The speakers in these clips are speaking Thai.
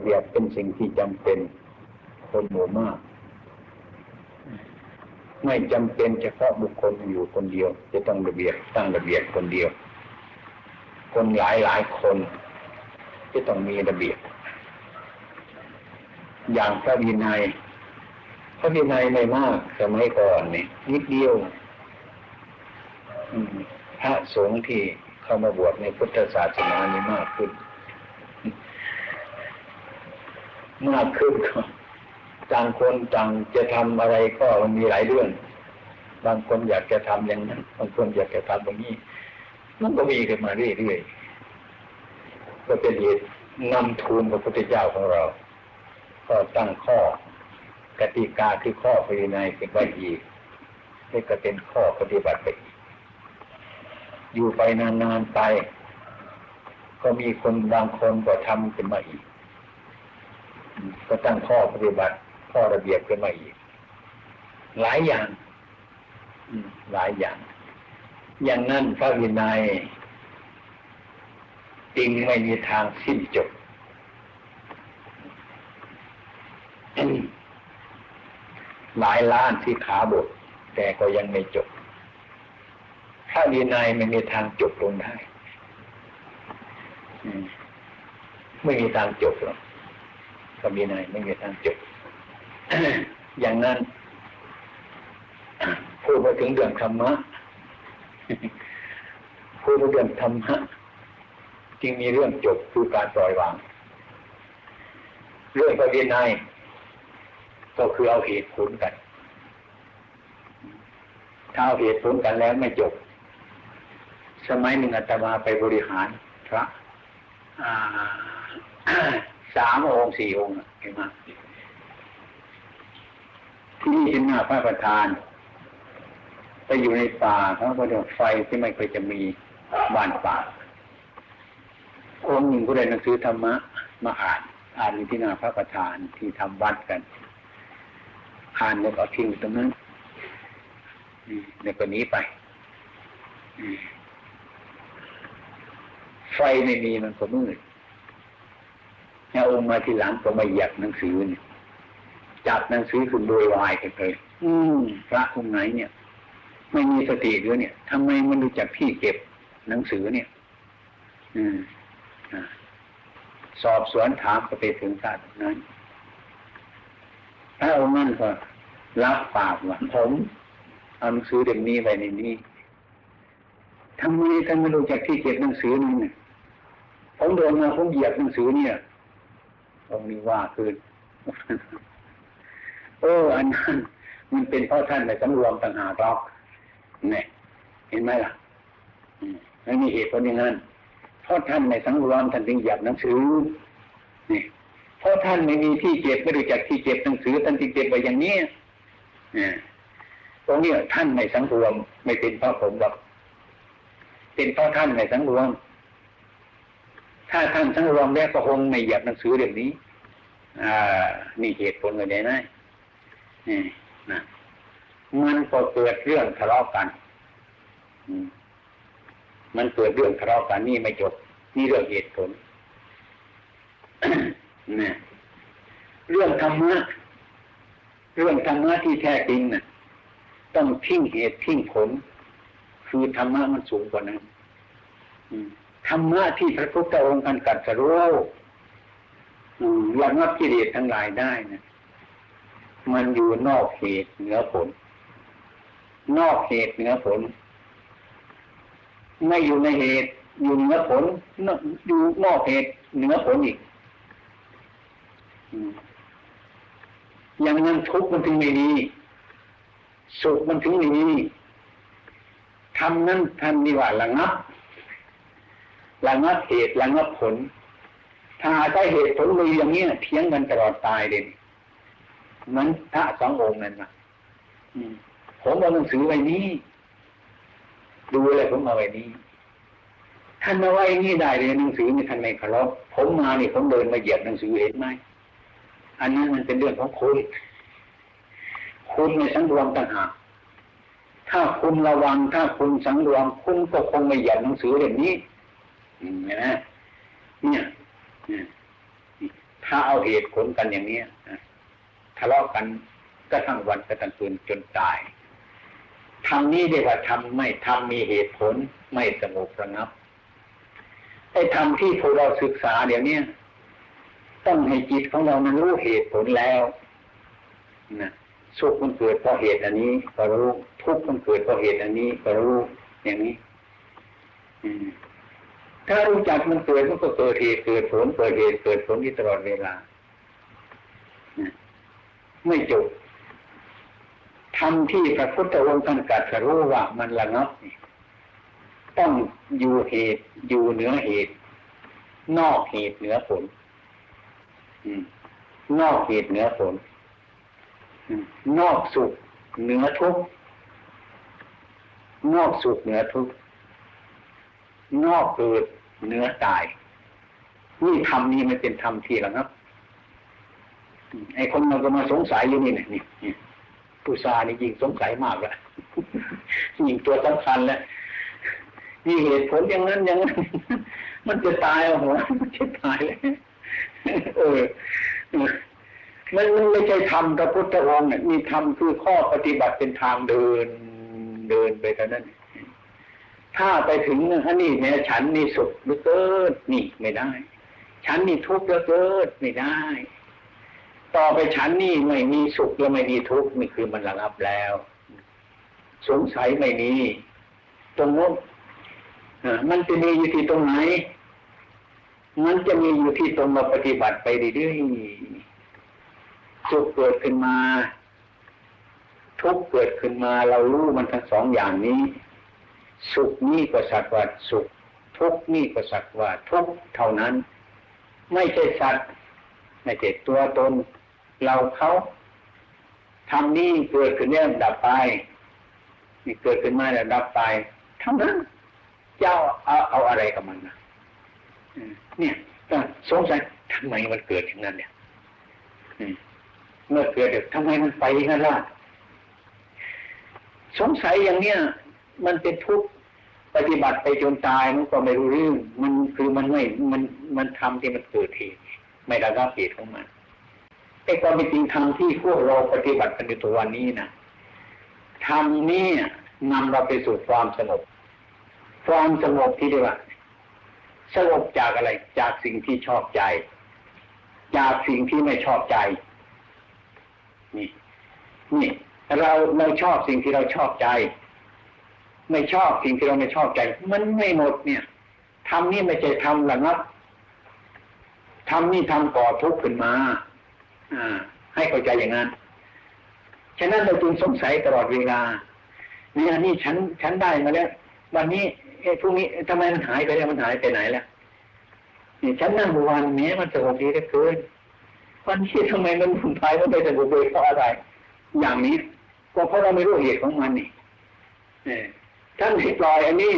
เบียบเป็นสิ่งที่จำเป็นคนหมู่มาก ไม่จำเป็นเฉพาะบุคคลอยู่คนเดียว จะต้องระเบียบตั้งระเบียบคนเดียว คนหลายหลายคนจะต้องมีระเบียบ อย่างพระวินัยพระวินัยไม่มากสมัยก่อนนี่นิดเดียวพระสงฆ์ที่เข้ามาบวชในพุทธศาสนานี้มากขึ้น มากขึ้นก็ต่างคนต่างจะทำอะไรก็มันมีหลายเรื่อง บางคนอยากจะทำอย่างนั้นบางคนอยากจะทำอย่างนี้ มันก็มีขึ้นมาเรื่อยๆก็เป็นเหตุนำทูลพระพุทธเจ้าของเรา ก็ตั้งข้อกติกาคือข้อภายในเป็นไว้อีกนี่ก็เป็นข้อปฏิบัติไปอีกอยู่ไปนานๆไป ก็มีคนบางคนก็ทำขึ้นมาอีก ก็ตั้งข้อปฏิบัติ ข้อระเบียบขึ้นมาอีก หลายอย่างหลายอย่าง อย่างนั้นพระวินัยจริงไม่มีทางสิ้นจบหลายล้านที่ขาบทแต่ก็ยังไม่จบพระวินัยไม่มีทางจบลงได้ ไม่มีทางจบหรอก พระวินัยไม่มีทางจบอย่างนั้นพูดมาถึงเรื่องธรรมะพูดมาเรื่องธรรมะจึงมีเรื่องจบคือการปล่อยวาง เรื่องพระวินัยก็คือเอาเหตุผลกัน ถ้าเอาเหตุผลกันแล้วไม่จบ สมัยหนึ่งอาตมาไปบริหารพระ สามองค์สี่องค์เห็นไหมที่นี่เห็นหน้าพระประธาน ไปอยู่ในป่าเขาก็เดี๋ยวไฟที่ไม่เคยจะมีบ้านป่าองค์หนึ่งก็ได้หนังสือธรรมะมาอ่านอ่านอยู่ที่หน้าพระประธานที่ทำวัดกันอ่านแล้วก็ทิ้งตรงนั้นแล้วก็นี้ไปไฟไม่มีมันก็มืด แล้วองค์มาทีหลังก็มาหยักหนังสือเนี่ยจับหนังสือคุณโดยวายกันเลยอืมพระองค์ไหนเนี่ย ไม่มีสติด้วยเนี่ยทำไมมันรู้จักที่เก็บหนังสือเนี่ย อืมสอบสวนถามก็ไปถึงท่านนั้นพระองค์นั่นก็รับปากว่าผมเอาหนังสือเด็กนี้ไว้ในนี้ทำไมท่านไม่รู้จักที่เก็บหนังสือนี่เนี่ยผมโดนมาผมเหยียบหนังสือเนี่ย องค์นี้ว่าคืนโอ้อันนั้นมันเป็นเพราะท่านในสำรวมต่างหากหรอกเนี่ยเห็นไหมล่ะไม่มีเหตุผลอย่างนั้นเพราะท่านในสังรวมท่านถึงหยับหนังสือนี่เพราะท่านไม่มีที่เก็บไม่รู้จักที่เก็บหนังสือท่านจึงเก็บไว้อย่างนี้เนี่ยตรงนี้ท่านในสังรวม ไม่เป็นเพราะผมหรอกเป็นเพราะท่านในสังรวม ถ้าท่านสังรวมแล้วก็คงไม่หยับหนังสือเรื่องนี้อ่านี่เหตุผลเลยนะนี่นะมันก็เกิดเรื่องทะเลาะกันมันเกิดเรื่องทะเลาะกันนี่ไม่จบ นี่เรื่องเหตุผลนะเรื่องธรรมะเรื่องธรรมะที่แท้จริงนะ่ะ ต้องทิ้งเหตุทิ้งผล คือธรรมะมันสูงกว่านั้น ธรรมะที่พระพุทธองค์กันกัดสรู้ระงับกิเลสทั้งหลายได้นะมันอยู่นอกเหตุเหนือผล นอกเหตุเหนือผล ไม่อยู่ในเหตุอยู่เหนือผลอยู่นอกเหตุเหนือผลอีกอย่างนั้นทุกข์มันถึงไม่มีสุขมันถึงไม่มีทำนั้นทำนี่ว่าระงับ ระงับเหตุระงับผล ถ้าได้เหตุผลมีอย่างนี้เทียงกันตลอดตายเลยนั้นพระสององค์นั่นนะผมเอาหนังสือไว้นี้ดูอะไรผมเอาไว้นี้ท่านมาไว้นี่ได้เลยหนังสือมีท่านไม่เคารพผมมานี่ผมเดินมาเหยียบหนังสือเห็นไหมอันนั้นมันเป็นเรื่องของคุณคุณในสังรวมต่างหากถ้าคุณระวังถ้าคุณสังรวมคุณก็คงไม่เหยียบหนังสือเล่มนี้ นะเนี่ยถ้าเอาเหตุผลกันอย่างเนี้ยทะเลาะกันก็ทั้งวันก็ทั้งคืนจนตายทำนี้เรียกว่าทำไม่ทำมีเหตุผลไม่สงบระงับไอ้ทำที่พวกเราศึกษาเดี๋ยวนี้ต้องให้จิตของเรามันรู้เหตุผลแล้วนะสุขมันเกิดเพราะเหตุอันนี้ ก็รู้ทุกข์มันเกิดเพราะเหตุอันนี้ ก็รู้อย่างนี้ ถ้ารู้จักมันเกิดมันก็เกิดเหตุเกิดผลเกิดเหตุเกิดผลที่ตลอดเวลา ไม่จบทำที่พระพุทธองค์ท่านกัดรู้ว่ามันละงับต้องอยู่เหตุอยู่เหนือเหตุ นอกเหตุเหนือผลนอกเหตุเหนือผลนอกสุขเหนือทุกข์นอกสุขเหนือทุกข์นอกเกิด เนื้อตายนี่ธรรมนี้มันเป็นธรรมที่ละครับไอ้คนเราก็มาสงสัยอยู่นี่นี่นี่ผู้ชายนี่ยิงสงสัยมากละยิงตัวสำคัญแล้วมีเหตุผลอย่างนั้นอย่างนั้นมันจะตายหัวมันจะตายเลยเออมันไม่ใช่ทำพระพุทธองค์เนี่ยมีทำคือข้อปฏิบัติเป็นทางเดินเดินไปเท่านั้น ถ้าไปถึงอันนี้เนี่ยฉันนี่สุขหรือเกิดนี่ไม่ได้ ฉันนี่ทุกข์หรือเกิดไม่ได้ ต่อไปฉันนี่ไม่มีสุขและไม่มีทุกข์นี่คือมันระงับแล้ว สงสัยไม่มีตรงนู้นมันจะมีอยู่ที่ตรงไหน มันจะมีอยู่ที่ตรงมาปฏิบัติไปเรื่อยๆสุขเกิดขึ้นมา ทุกข์เกิดขึ้นมา เรารู้มันทั้งสองอย่างนี้ สุขนี่ก็สัตว์ว่าสุข ทุกนี่ก็สัตว์ว่าทุกเท่านั้น ไม่ใช่สัตว์ไม่ใช่ตัวตน เราเขาทำนี่เกิดขึ้นเนี่ยดับไปนี่เกิดขึ้นมาแล้วดับไปเท่านั้น เจ้าเอาเอาอะไรกับมันนะเนี่ยสงสัยทำไมมันเกิดอย่างนั้นเนี่ยเมื่อเกิดเด็กทำไมมันไปอย่างนั้นล่ะสงสัยอย่างเนี้ย มันเป็นทุกข์ปฏิบัติไปจนตายมันก็ไม่รู้เรื่อง มันคือมันไม่มันมันทำที่มันเกิดเหตุไม่ระงับเหตุของมันไอ้ความเป็นจริงทำที่พวกเราปฏิบัติกันในตัววันนี้นะทำนี้นำเราไปสู่ความสงบ ความสงบที่เรียกว่าสงบจากอะไร จากสิ่งที่ชอบใจ จากสิ่งที่ไม่ชอบใจ นี่ นี่ เราเราชอบสิ่งที่เราชอบใจ ไม่ชอบสิ่งที่เราไม่ชอบใจ มันไม่หมดเนี่ยทำนี่ไม่ใช่ทำหลังับทำนี่ทำก่อทุกข์ขึ้นมา อ่า ให้เข้าใจอย่างนั้น ฉะนั้นเราจึงสงสัยตลอดเวลาเนี่ยนี่ฉันฉันได้มาแล้ว วันนี้เอ้พรุ่งนี้ทำไมมันหายไปแล้วมันหายไปไหนแล้วนี่ฉันนั่งวันนี้มันสงบดีเหลือเกินวันนี้ทำไมมันผุนพายมันไปสงบเลยเพราะอะไร อย่างนี้ก็เพราะเราไม่รู้เหตุของมันนี่ ท่านให้ปล่อยอันนี้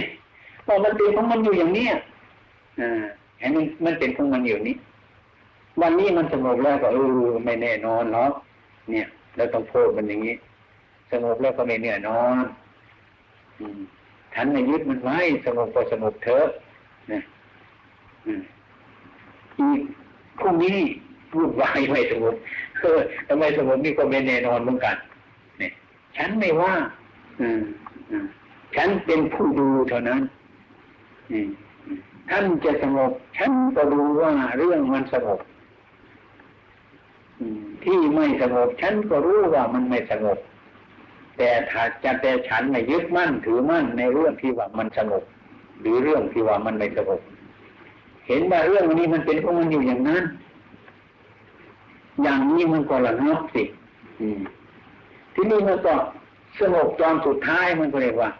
พอมันเป็นของมันอยู่อย่างนี้อ่าเห็นมันมันเป็นของมันอยู่นี้ วันนี้มันสงบแล้วก็เออไม่แน่นอนเนาะเนี่ยเราต้องพูดมันอย่างนี้สงบแล้วก็ไม่แน่นอนอืมฉันไม่ยึดมันไว้สงบก็สงบเถอะนะอีกพรุ่งนี้พูดวายไม่สงบเออทำไมสงบนี่ก็ไม่แน่นอนเหมือนกันเนี่ยฉันไม่ว่า อืม ฉันเป็นผู้ดูเท่านั้นท่านจะสงบ ฉันก็รู้ว่าเรื่องมันสงบที่ไม่สงบฉันก็รู้ว่ามันไม่สงบ แต่ถ้าจะแต่ฉันไม่ยึดมั่นถือมั่นในเรื่องที่ว่ามันสงบหรือเรื่องที่ว่ามันไม่สงบเห็นว่าเรื่องนี้มันเป็นของมันอยู่อย่างนั้น อย่างนี้มันก็ระงับสิที่นี่มันก็สงบตอนสุดท้ายมันก็เรียกว่า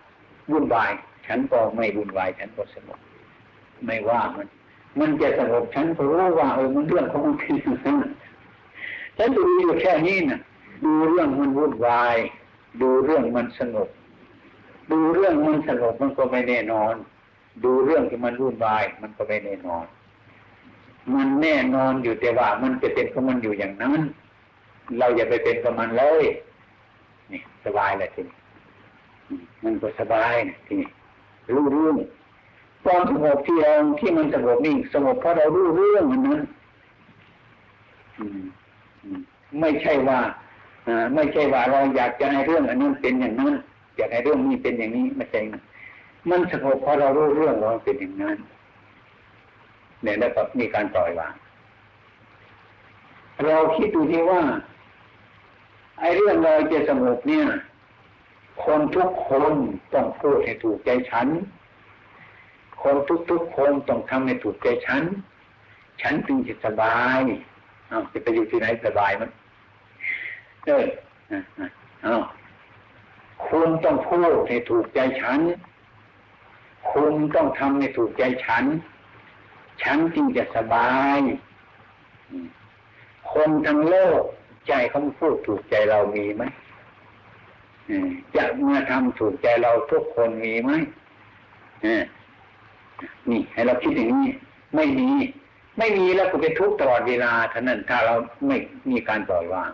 วุ่นวาย ฉันก็ไม่วุ่นวาย ฉันก็สงบไม่ว่ามัน มันจะสงบฉันก็รู้ว่าเออมันเรื่องของมันคือฉันดูอยู่แค่นี้นะดูเรื่องมันวุ่นวาย ดูเรื่องมันสงบ ดูเรื่องมันสงบมันก็ไม่แน่นอน ดูเรื่องที่มันวุ่นวาย มันก็ไม่แน่นอน มันแน่นอนอยู่แต่ว่า มันจะเป็นของมันอยู่อย่างนั้น เราอย่าไปเป็นกับมันเลย นี่สบายเลยทีนี้ มันก็สบายนะทีนี้รู้เรื่องความสงบที่เราที่มันสงบนี่สงบเพราะเรารู้เรื่องมันนั้นไม่ใช่ว่าอไม่ใช่ว่าเราอยากจะให้เรื่องอันนั้นเป็นอย่างนั้นอยากให้เรื่องนี้เป็นอย่างนี้ไม่ใช่นะมันสงบเพราะเรารู้เรื่องว่าเป็นอย่างนั้นเนี่ยแล้วก็มีการปล่อยวางเราคิดดูที่ว่า ไอ้เรื่องเราจะสงบเนี่ย คนทุกคนต้องพูดให้ถูกใจฉัน คนทุกๆคนต้องทำให้ถูกใจฉัน ฉันจึงจะสบายเอาจะไปอยู่ที่ไหนสบายมั้ยเออเอาคุณต้องพูดให้ถูกใจฉัน คุณต้องทำให้ถูกใจฉัน ฉันจึงจะสบาย คนทั้งโลกใจเขาพูดถูกใจเรามีไหม จะมาทำถูกใจเราทุกคนมีไหมนี่ให้เราคิดอย่างนี้ ไม่มี ไม่มีแล้วก็เป็นทุกข์ตลอดเวลาท่านั้นถ้าเราไม่มีการปล่อยวาง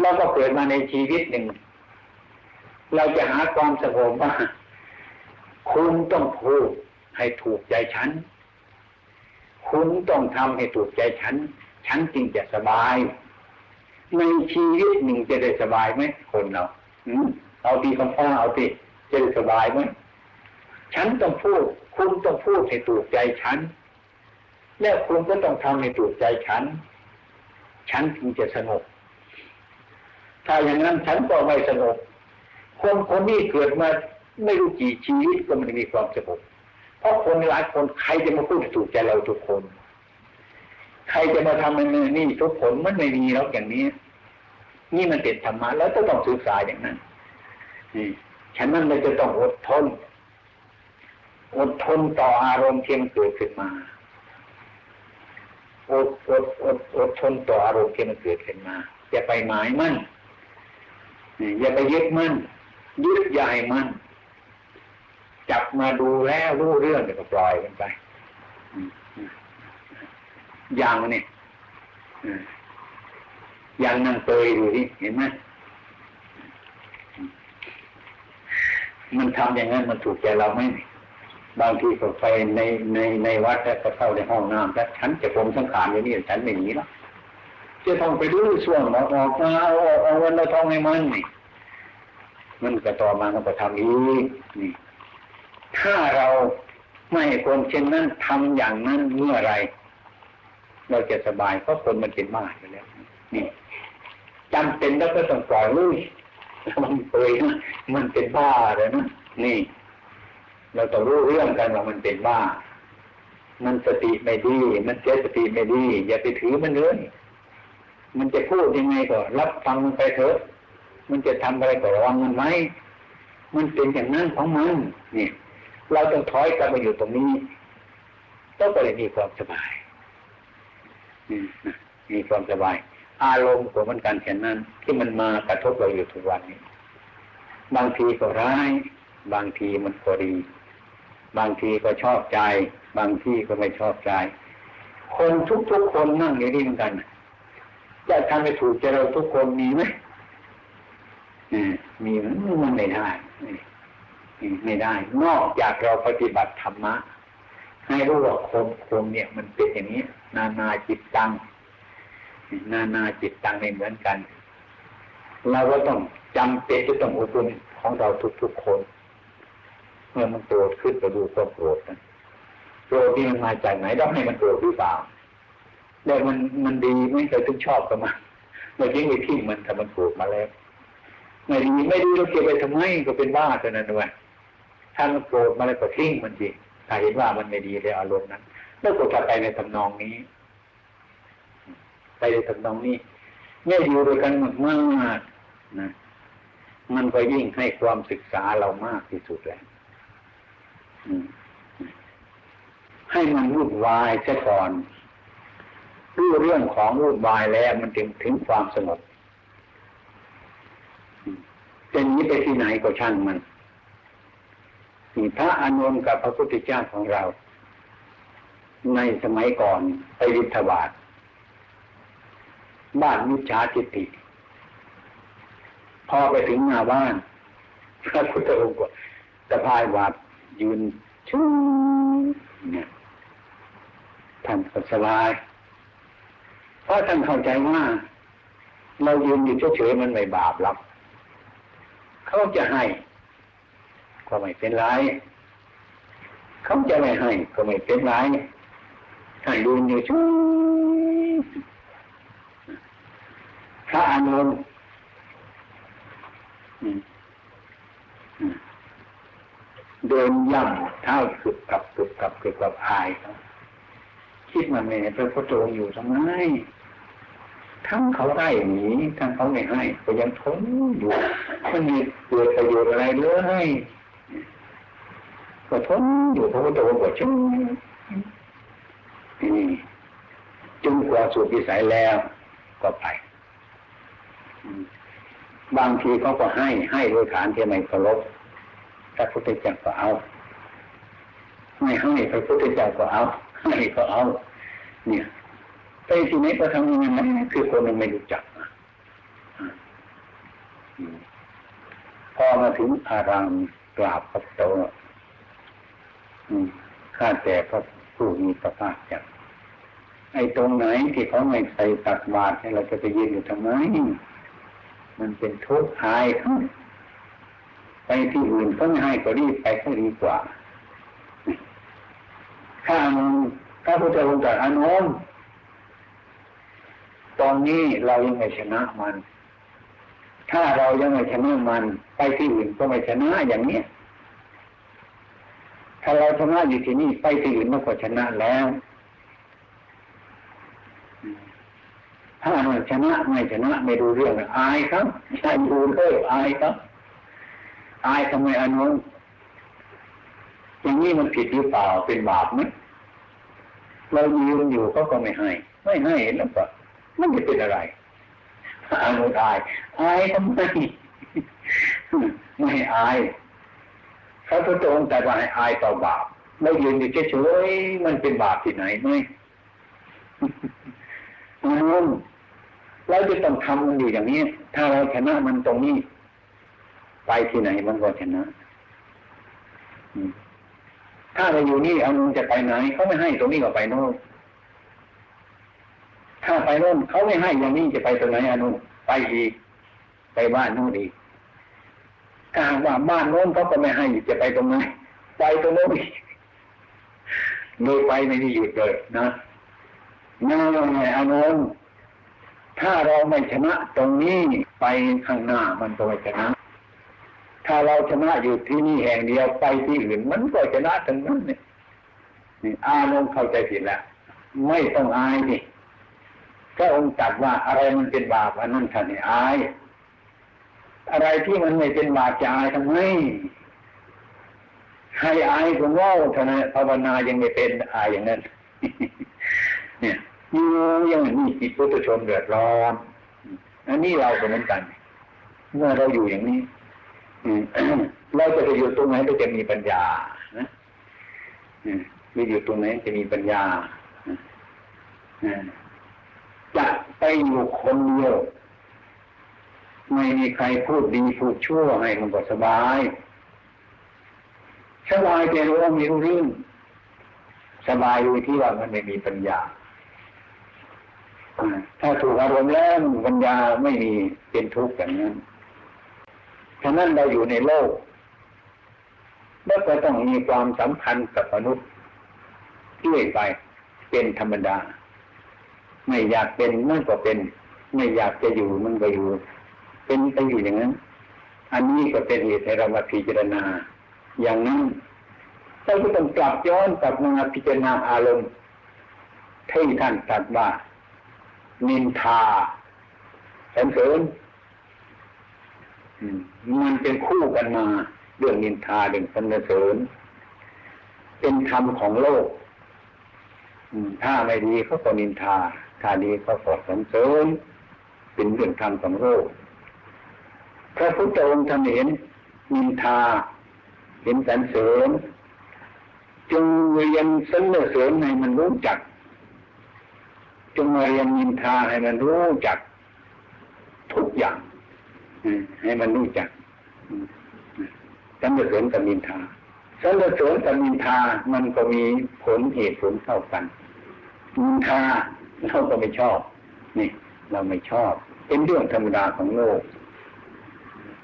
เราก็เกิดมาในชีวิตหนึ่ง เราจะหาความสงบว่าคุณต้องพูดให้ถูกใจฉัน คุณต้องทำให้ถูกใจฉัน ฉันจึงจะสบาย ในชีวิตหนึ่งจะได้สบายไหมคนเรา เอาทีคำพ่อเอาทีจะสบายไหมฉันต้องพูด คุณต้องพูดให้ถูกใจฉัน และคุณก็ต้องทำให้ถูกใจฉัน ฉันจึงจะสงบถ้าอย่างนั้นฉันก็ไม่สงบคนคนนี้เกิดมาไม่รู้กี่ชีวิตก็ไม่มีความสงบเพราะคนหลายคนใครจะมาพูดถูกใจเราทุกคน ใครจะมาทำมันนี่ทุกคนมันไม่มีแล้วอย่างนี้ นี่มันเป็นธรรมะแล้วต้องศึกษาอย่างนั้นนี่ฉะนั้นเราจะต้องอดทน อดทนต่ออารมณ์ที่มันเกิดขึ้นมา อดอดอดอดทนต่ออารมณ์ที่มันเกิดขึ้นมา อย่าไปหมายมั่นอย่าไปยึดมั่นยึดใหญ่มั่นจับมาดูแล้วรู้เรื่องเดี๋ยวก็ปล่อยกันไป อย่างนี่อ ย่างนั่งเตยดูที่เห็นไหมมันทำอย่างนั้นมันถูกใจเราไหมบางทีก็ไปในในในวัดแล้วก็เข้าในห้องน้ำแล้วฉันจะคงสังขารอย่างนี้ฉันไม่หนีแล้วจะต้องไปดูส่วนออกออกมาเอาอกเอาเงินเราทองให้มันนี่มันก็ต่อมามันก็ทำอีกนี่ ถ้าเราไม่คนเช่นนั้นทำอย่างนั้นเมื่อไร เราจะสบายเพราะคนมันเป็นบ้าอยู่แล้ว นี่ จำเป็นแล้วก็ต้องปล่อยลุยมันเปยนะมันเป็นบ้าเลยนะนี่เราต้องรู้เรื่องกันว่ามันเป็นบ้า มันสติไม่ดี มันเสียสติไม่ดี อย่าไปถือมันเลยมันจะพูดยังไงก็รับฟังมันไปเถอะ มันจะทำอะไรก็ระวังมันไหมมันเป็นอย่างนั้นของมันนี่เราต้องถอยกลับมาอยู่ตรงนี้ต้องไปมีความสบายมีความสบาย อารมณ์ของมันการเช่นนั้น ที่มันมากระทบเราอยู่ทุกวันนี้ บางทีก็ร้าย บางทีมันก็ดี บางทีก็ชอบใจ บางทีก็ไม่ชอบใจ คนทุกๆคนนั่งอยู่นี่เหมือนกันจะทำให้ถูกใจเราทุกคนมีไหมมีมันไม่ได้ไม่ได้ นอกจากเราปฏิบัติธรรมะให้รู้ว่าคนคนเนี่ย มันเป็นอย่างนี้ นานาจิตตัง นานาจิตตังไม่เหมือนกัน เราก็ต้องจำเป็นจะต้องอบรมของเราทุกๆคน เมื่อมันโกรธขึ้นก็ดูความโกรธนะโกรธนี่มันมาจากไหนต้องให้มันโกรธหรือเปล่าแล้วมันมันดีไม่เคยทุกชอบกับมันเมื่อกี้ไปทิ้งมันถ้ามันโกรธมาแล้วไม่ดีไม่ดีเราเก็บไปทำไมก็เป็นบ้าเท่านั้นด้วยถ้ามันโกรธมาแล้วก็ทิ้งมันสิถ้าเห็นว่ามันไม่ดีในอารมณ์นั้นแล้วก็จะไปในทำนองนี้ ไปในทำนองนี้เนี่ยอยู่ด้วยกันมากมากนะมันก็ยิ่งให้ความศึกษาเรามากที่สุดแล้วให้มันวุ่นวายซะก่อนรู้เรื่องของวุ่นวายแล้วมันถึงถึงความสงบจะนีไปที่ไหนก็ช่างมันนี่พระอานนท์กับพระพุทธเจ้าของเรา ในสมัยก่อนไปวิทบาท บ้านมิจฉาจิติ พอไปถึงหน้าบ้านพระพุทธองค์ก็สะพายบาดยืนชูเนี่ยท่านก็สบาย เพราะท่านเข้าใจว่า เรายืนอยู่เฉยๆมันไม่บาปหรอกเขาจะให้ ก็ไม่เป็นไรเขาจะไม่ให้ ก็ไม่เป็นไรท่านยืนอยู่เฉย พระอนุนเดินย่ำเท้าสึกกับสึกกับสึกกับอายคิดมาแม่พระพุทธองค์อยู่ทำไมทั้งเขาได้หนีทั้งเขาไม่ให้ก็ยังทนอยู่มันมีเกิดประโยชน์อะไรเลยก็ทนอยู่พระพุทธองค์ก็ชุ่นี่จนกว่าสุดวิสัยแล้วก็ไป บางทีเขาก็ให้ให้โดยฐานที่ไม่เคารพพระพุทธเจ้าก็เอา ไม่ให้พระพุทธเจ้าก็เอา ให้ก็เอา เนี่ยไปที่ไหนก็ทำอย่างนั้นคือคนมันไม่รู้จักพอมาถึงอารามกราบพระโตข้าแต่พระผู้มีพระภาคจักไอ้ตรงไหนที่เขาไม่ใส่ตักบาตรให้เราจะไปยืนอยู่ทำไม มันเป็นทุกข์หายเขาไปที่อื่นเขาไม่ให้ก็รีบไปก็ดีกว่าข้าพระพุทธองค์ตรัสอนุนตอนนี้เรายังไม่ชนะมัน ถ้าเรายังไม่ชนะมัน ไปที่อื่นก็ไม่ชนะอย่างเนี้ยถ้าเราชนะอยู่ที่นี่ไปที่อื่นมันก็ชนะแล้ว ถ้ามันชนะไม่ชนะไม่ดูเรื่องอายครับใช่ดูเลยอายครับ อายทำไมอนุอย่างนี้มันผิดหรือเปล่าเป็นบาปไหมเรายืนอยู่เขาก็ไม่ให้ ไม่ให้แล้วก็มันจะเป็นอะไรอนุอายอายทำไมไม่อายพระพุทธองค์แต่ว่าให้อายต่อบาปเรายืนอยู่เฉยๆมันเป็นบาปที่ไหนไหม อนุเราจะต้องทำมันอยู่อย่างนี้ ถ้าเราชนะมันตรงนี้ ไปที่ไหนมันก็ชนะถ้าเราอยู่นี่อนุจะไปไหนเขาไม่ให้ตรงนี้ก็ไปโน่นถ้าไปโน่นเขาไม่ให้อย่างนี้จะไปตรงไหนอนุไปอีกไปบ้านโน่นอีกถ้าว่าบ้านโน้นเขาก็ไม่ให้จะไปตรงไหนไปตรงโน้นอีกโดยไปไม่ได้หยุดเลยนะ นั่นไงอนุถ้าเราไม่ชนะตรงนี้ไปข้างหน้ามันก็ไม่ชนะ ถ้าเราชนะอยู่ที่นี่แห่งเดียวไปที่อื่น มันก็ชนะทั้งนั้นเนี่ยนี่อานงเข้าใจผิดแล้วไม่ต้องอายนี่พระองค์ตรัสว่าอะไรมันเป็นบาปอันนั้นท่านอาย อะไรที่มันไม่เป็นบาปจะอายทำไมให้อายก็ว่าท่านภาวนายังไม่เป็นอายอย่างนั้น เนี่ยอยู่ยังมีจิตพุทธชนเดือดร้อนอันนี้เราก็เหมือนกัน เมื่อเราอยู่อย่างนี้เราจะไปอยู่ตรงไหนเราจะมีปัญญานะมีอยู่ตรงไหนจะมีปัญญาจะไปอยู่คนเดียวไม่มีใครพูดดีพูดชั่วให้มันก็สบายสบายแต่รู้ว่ามีรู้เรื่องสบายอยู่ที่ว่ามันไม่มีปัญญา ถ้าถูกอารมณ์แล้วปัญญาไม่มีเป็นทุกข์อย่างนั้นฉะนั้นเราอยู่ในโลกแล้วก็ต้องมีความสำคัญกับมนุษย์ด้วยไป เป็นธรรมดา ไม่อยากเป็นมันก็เป็น ไม่อยากจะอยู่มันก็อยู่ เป็นไปอยู่อย่างนั้น อันนี้ก็เป็นเหตุให้เรามาพิจารณา อย่างนั้นเราก็ต้องกลับย้อนกลับมาพิจารณาอารมณ์ที่ท่านตรัสว่า นินทาสรรเสริญมันเป็นคู่กันมา เรื่องนินทาเรื่องสรรเสริญ เป็นธรรมของโลกถ้าไม่ดีเขาก็นินทา ถ้าดีเขาก็สรรเสริญ เป็นเรื่องธรรมของโลกพระพุทธองค์ท่านเห็นนินทา เห็นสรรเสริญ จึงเรียนสรรเสริญให้มันรู้จัก จงมาเรียนนินทาให้มันรู้จักทุกอย่างให้มันรู้จักสรรเสริญกับนินทาสรรเสริญกับนินทามันก็มีผลเหตุผลเท่ากันนินทาเราก็ไม่ชอบ นี่ เราไม่ชอบ เป็นเรื่องธรรมดาของโลก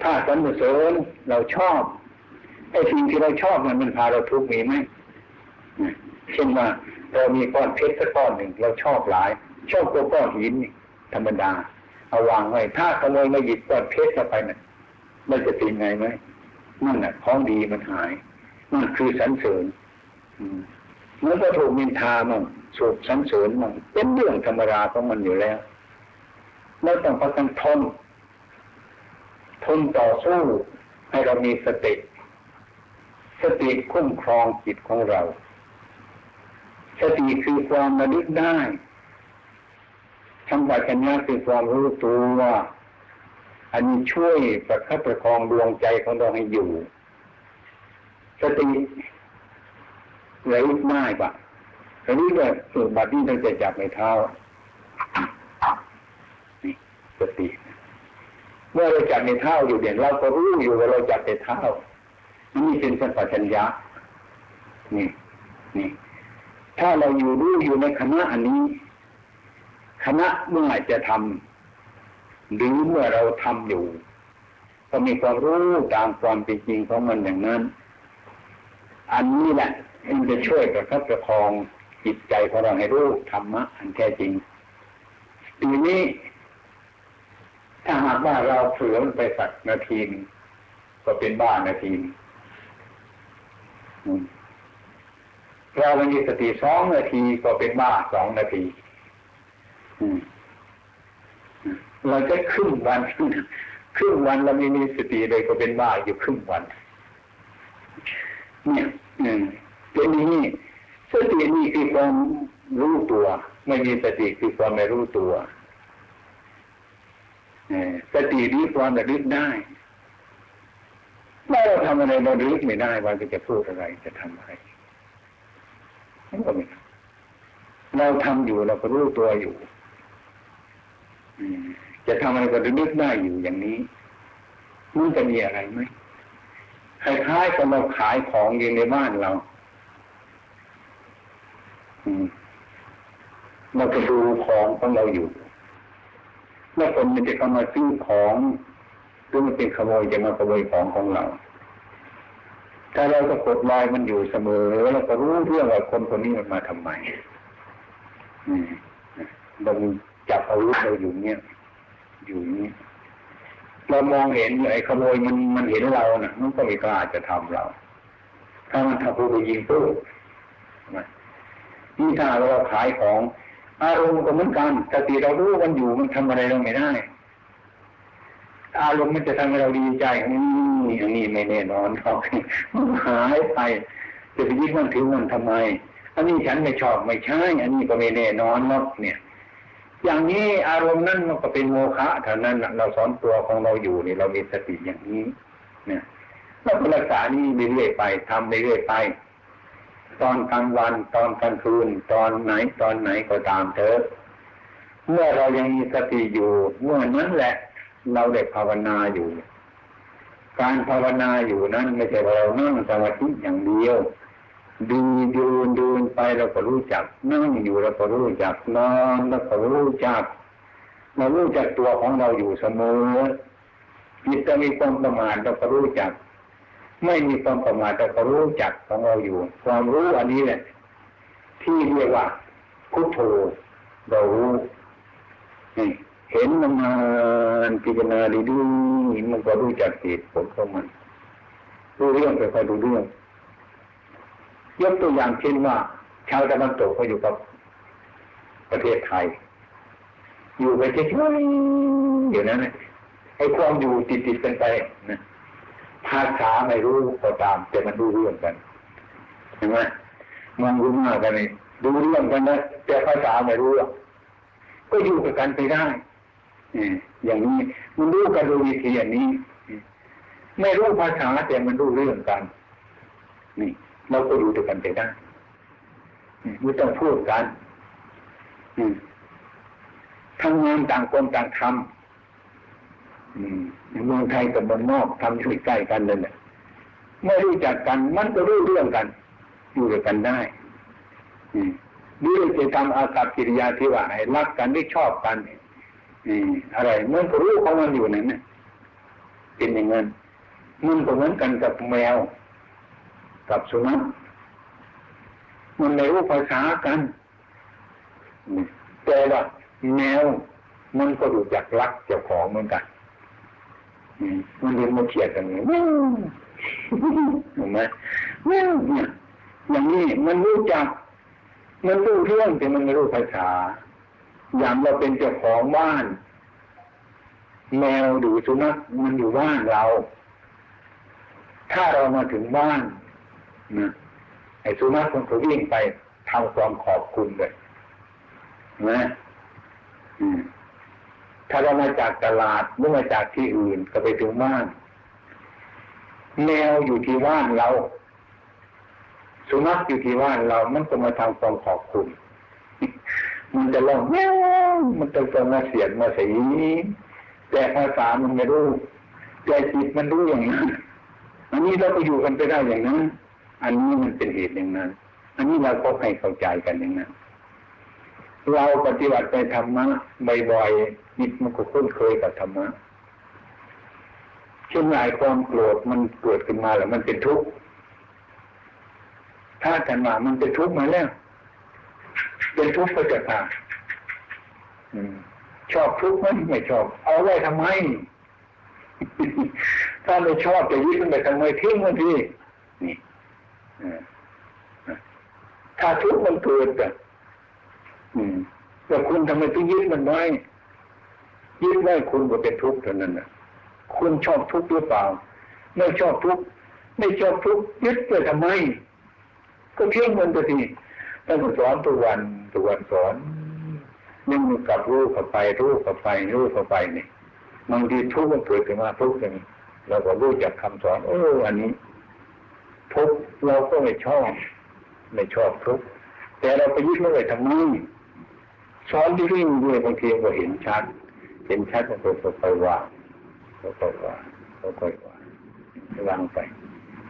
ถ้าสรรเสริญเราชอบไอ้สิ่งที่เราชอบมันมันพาเราทุกข์มีไหม เช่นว่าเรามีก้อนเพชรสักก้อนหนึ่งเราชอบหลาย ชอบตัวก้อนหินธรรมดา เอาวางไว้ถ้าขโมยมาหยิบก้อนเพชรเข้าไปน่ะมันจะเป็นไงไหมนั่นแหละของดีมันหายนั่นคือสรรเสริญเมื่อก็ถูกมินทามั่งสูบสรรเสริญมั่งเป็นเรื่องธรรมดาของมันอยู่แล้วแล้วต้องพากันทนทนต่อสู้ให้เรามีสติ สติคุ้มครองจิตของเรา สติคือความระลึกได้ทำปัญญาคือความรู้ตัวอันนี้ช่วยประคับประคองดวงใจของเราให้อยู่ สติระลึกได้ปะระลึกแบบสุบัดนี้ตั้งแต่จับในเท้านี่สติเมื่อเราจับในเท้าอยู่เด่นเราก็รู้อยู่ว่าเราจับในเท้านี่เป็นสัมปชัญญะนี่นี่ ถ้าเราอยู่รู้อยู่ในคณะอันนี้ คณะเมื่อจะทำหรือเมื่อเราทำอยู่ก็มีความรู้ตามความเป็นจริงของมันอย่างนั้น อันนี้แหละมันจะช่วยประคับประคองจิตใจของเราให้รู้ธรรมะอันแท้จริงทีนี้ถ้าหากว่าเราเผลอไปสักนาทีก็เป็นบ้านาทีน เรามีสติสองนาทีก็เป็นบ้าสองนาทีเราจะครึ่งวันครึ่งวันเราไม่มีสติเลยก็เป็นบ้าอยู่ครึ่งวันเนี่ยเป็นนี้สตินี่คือความรู้ตัว ไม่มีสติคือความไม่รู้ตัวสติรู้ความระลึกได้เมื่อเราทำอะไรเราลึกไม่ได้ว่าจะพูดอะไรจะทำอะไร นั่นก็ม่เราทำอยู่เราก็รู้ตัวอยู่จะทำอะไรก็ลึกได้อยู่อย่างนี้มันจะมีอะไรไหมคล้ายๆกับเราขายของอยู่ในบ้านเราเราจะดูของของเราอยู่เมื่อคนมันจะเข้ามาซื้อของหรือมันเป็นขโมยจะมาขโมยของของเรา ถ้าเราก็กดลอยมันอยู่เสมอเราก็รู้เรื่องว่าคนคนนี้มันมาทำไมเราจับอาวุธเราอยู่เนี่ยอยู่นี่เรามองเห็นไอ้ขโมยมันมันเห็นเรานะ่ะ มันก็ไม่กล้าจะทำเรา ถ้ามันทำผู้ไปยิงตู้นี่ถ้าเราขายของ อารมณ์ก็เหมือนกันสติเรารู้มันอยู่มันทำอะไรเราไม่ได้ อารมณ์มันจะทำให้เราดีใจนี่ อันนี้ไม่แน่นอนเขาหายไปจะไปยึดมันถือมันทำไม อันนี้ฉันไม่ชอบไม่ใช่อันนี้ก็ไม่แน่นอนเนาะเนี่ย อย่างนี้อารมณ์นั้นมันก็เป็นโมฆะเท่านั้นเราสอนตัวของเราอยู่นี่เรามีสติอย่างนี้เนี่ยเราก็รักษานี้เรื่อยไปทำเรื่อยไป ตอนกลางวันตอนกลางคืน ตอนไหนตอนไหนก็ตามเถอะเมื่อเรายังมีสติอยู่ เมื่อนั้นแหละ เราได้ภาวนาอยู่ การภาวนาอยู่นั้นไม่ใช่เรานั่งสมาธิอย่างเดียว ดูดูดูไปเราก็รู้จัก นั่งอยู่เราก็รู้จักนอนเราก็รู้จักเรารู้จักตัวของเราอยู่เสมอจิตจะมีความประมาทเราก็รู้จัก ไม่มีความประมาทเราก็รู้จักของเราอยู่ ความรู้อันนี้แหละที่เรียกว่าพุทโธเรารู้ที่ เห็นมันมาพิจารณาดีๆมันก็รู้จักเหตุผลของมันรู้เรื่องไปคอยดูเรื่องยกตัวอย่างเช่นว่า ชาวตะวันตกเขาอยู่กับประเทศไทย อยู่ไปเฉยๆอยู่นั้นไอ้ความอยู่ติดๆกันไปนะภาษาไม่รู้ก็ตาม แต่มันรู้เรื่องกันเห็นไหมมองรู้มากกันนี่ดูเรื่องกันนะแต่ภาษาไม่รู้ก็อยู่กันไปได้ อย่างนี้มันรู้กันดยวิธีอย่างนี้ ไม่รู้ภาษาแต่มันรู้เรื่องกัน นี่ เราก็อยู่ด้วยกันไปได้ไม่ต้องพูดกันทำงานต่างคนต่างทำเมืองไทยกับเมืองนอกทำอยู่ใกล้กันเลยเนี่ยไม่รู้จักกัน มันก็รู้เรื่องกัน อยู่ด้วยกันได้นี่จะทำอากับกิริยาที่ว่าให้รักกันที่ชอบกันนี่ อะไรมันก็รู้ของมันอยู่นั่นนะเป็นอย่างนั้นมันก็เหมือนกันกับแมว กับสุนัขมันไม่รู้ภาษากันแต่ว่าแมวมันก็รู้จักรักเจ้าของเหมือนกันมันเรียนมาเทียดกันเนี่ยเห็นไหมเนี่ยอย่างนี้มันรู้จัก มันรู้เรื่องแต่มันไม่รู้ภาษา อย่างเราเป็นเจ้าของบ้าน แมวหรือสุนัขมันอยู่บ้านเรา ถ้าเรามาถึงบ้านนะไอ้สุนัขมันก็วิ่งไปทำความขอบคุณเลยนะถ้าเรามาจากตลาดหรือมาจากที่อื่นก็ไปถึงบ้านแมวอยู่ที่บ้านเรา สุนัขอยู่ที่บ้านเรา มันก็มาทำความขอบคุณ มันจะร้องแมวมันจะจะมาเสียงมาสีแต่ภาษามันไม่รู้แต่จิตมันรู้อย่างนั้นอันนี้เราก็อยู่กันไปได้อย่างนั้น อันนี้มันเป็นเหตุอย่างนั้น อันนี้เราก็ให้เข้าใจกันอย่างนั้น เราปฏิบัติไปธรรมะบ่อยๆจิตมันก็คุ้นเคยกับธรรมะเช่นหลายความโกรธมันเกิดขึ้นมาแล้วมันเป็นทุกข์ถ้ากันว่ามันเป็นทุกข์มาแล้ว เป็นทุกข์ก็จะตายชอบทุกข์ไหมไม่ชอบ เอาไว้ทำไม ถ้าไม่ชอบจะยึดมันไปทำไมทิ้งมันทีนี่ถ้าทุกข์มันเกิดอะแต่คุณทำไมต้องยึดมันไว้ยึดไว้คุณก็เป็นทุกข์เท่านั้นนะคุณชอบทุกข์หรือเปล่า ไม่ชอบทุกข์ไม่ชอบทุกข์ยึดไปทำไม ก็เที่ยงมันตัวทีท่านก็สอนตัววัน ตัวสอนยังมีกับรู้เข้าไป รู้เข้าไป รู้เข้าไปนี่บางทีทุกข์มันเกิดขึ้นมาทุกข์อย่างเราก็รู้จากคำสอนเอออันนี้ ทุกข์เราก็ไม่ชอบ ไม่ชอบทุกข์แต่เราไปยึดมันไว้ทำไมสอนที่วิ่งด้วยบางทีก็เห็นชัด เห็นชัดก็ค่อยๆว่าค่อยๆว่าค่อยๆว่าวางไป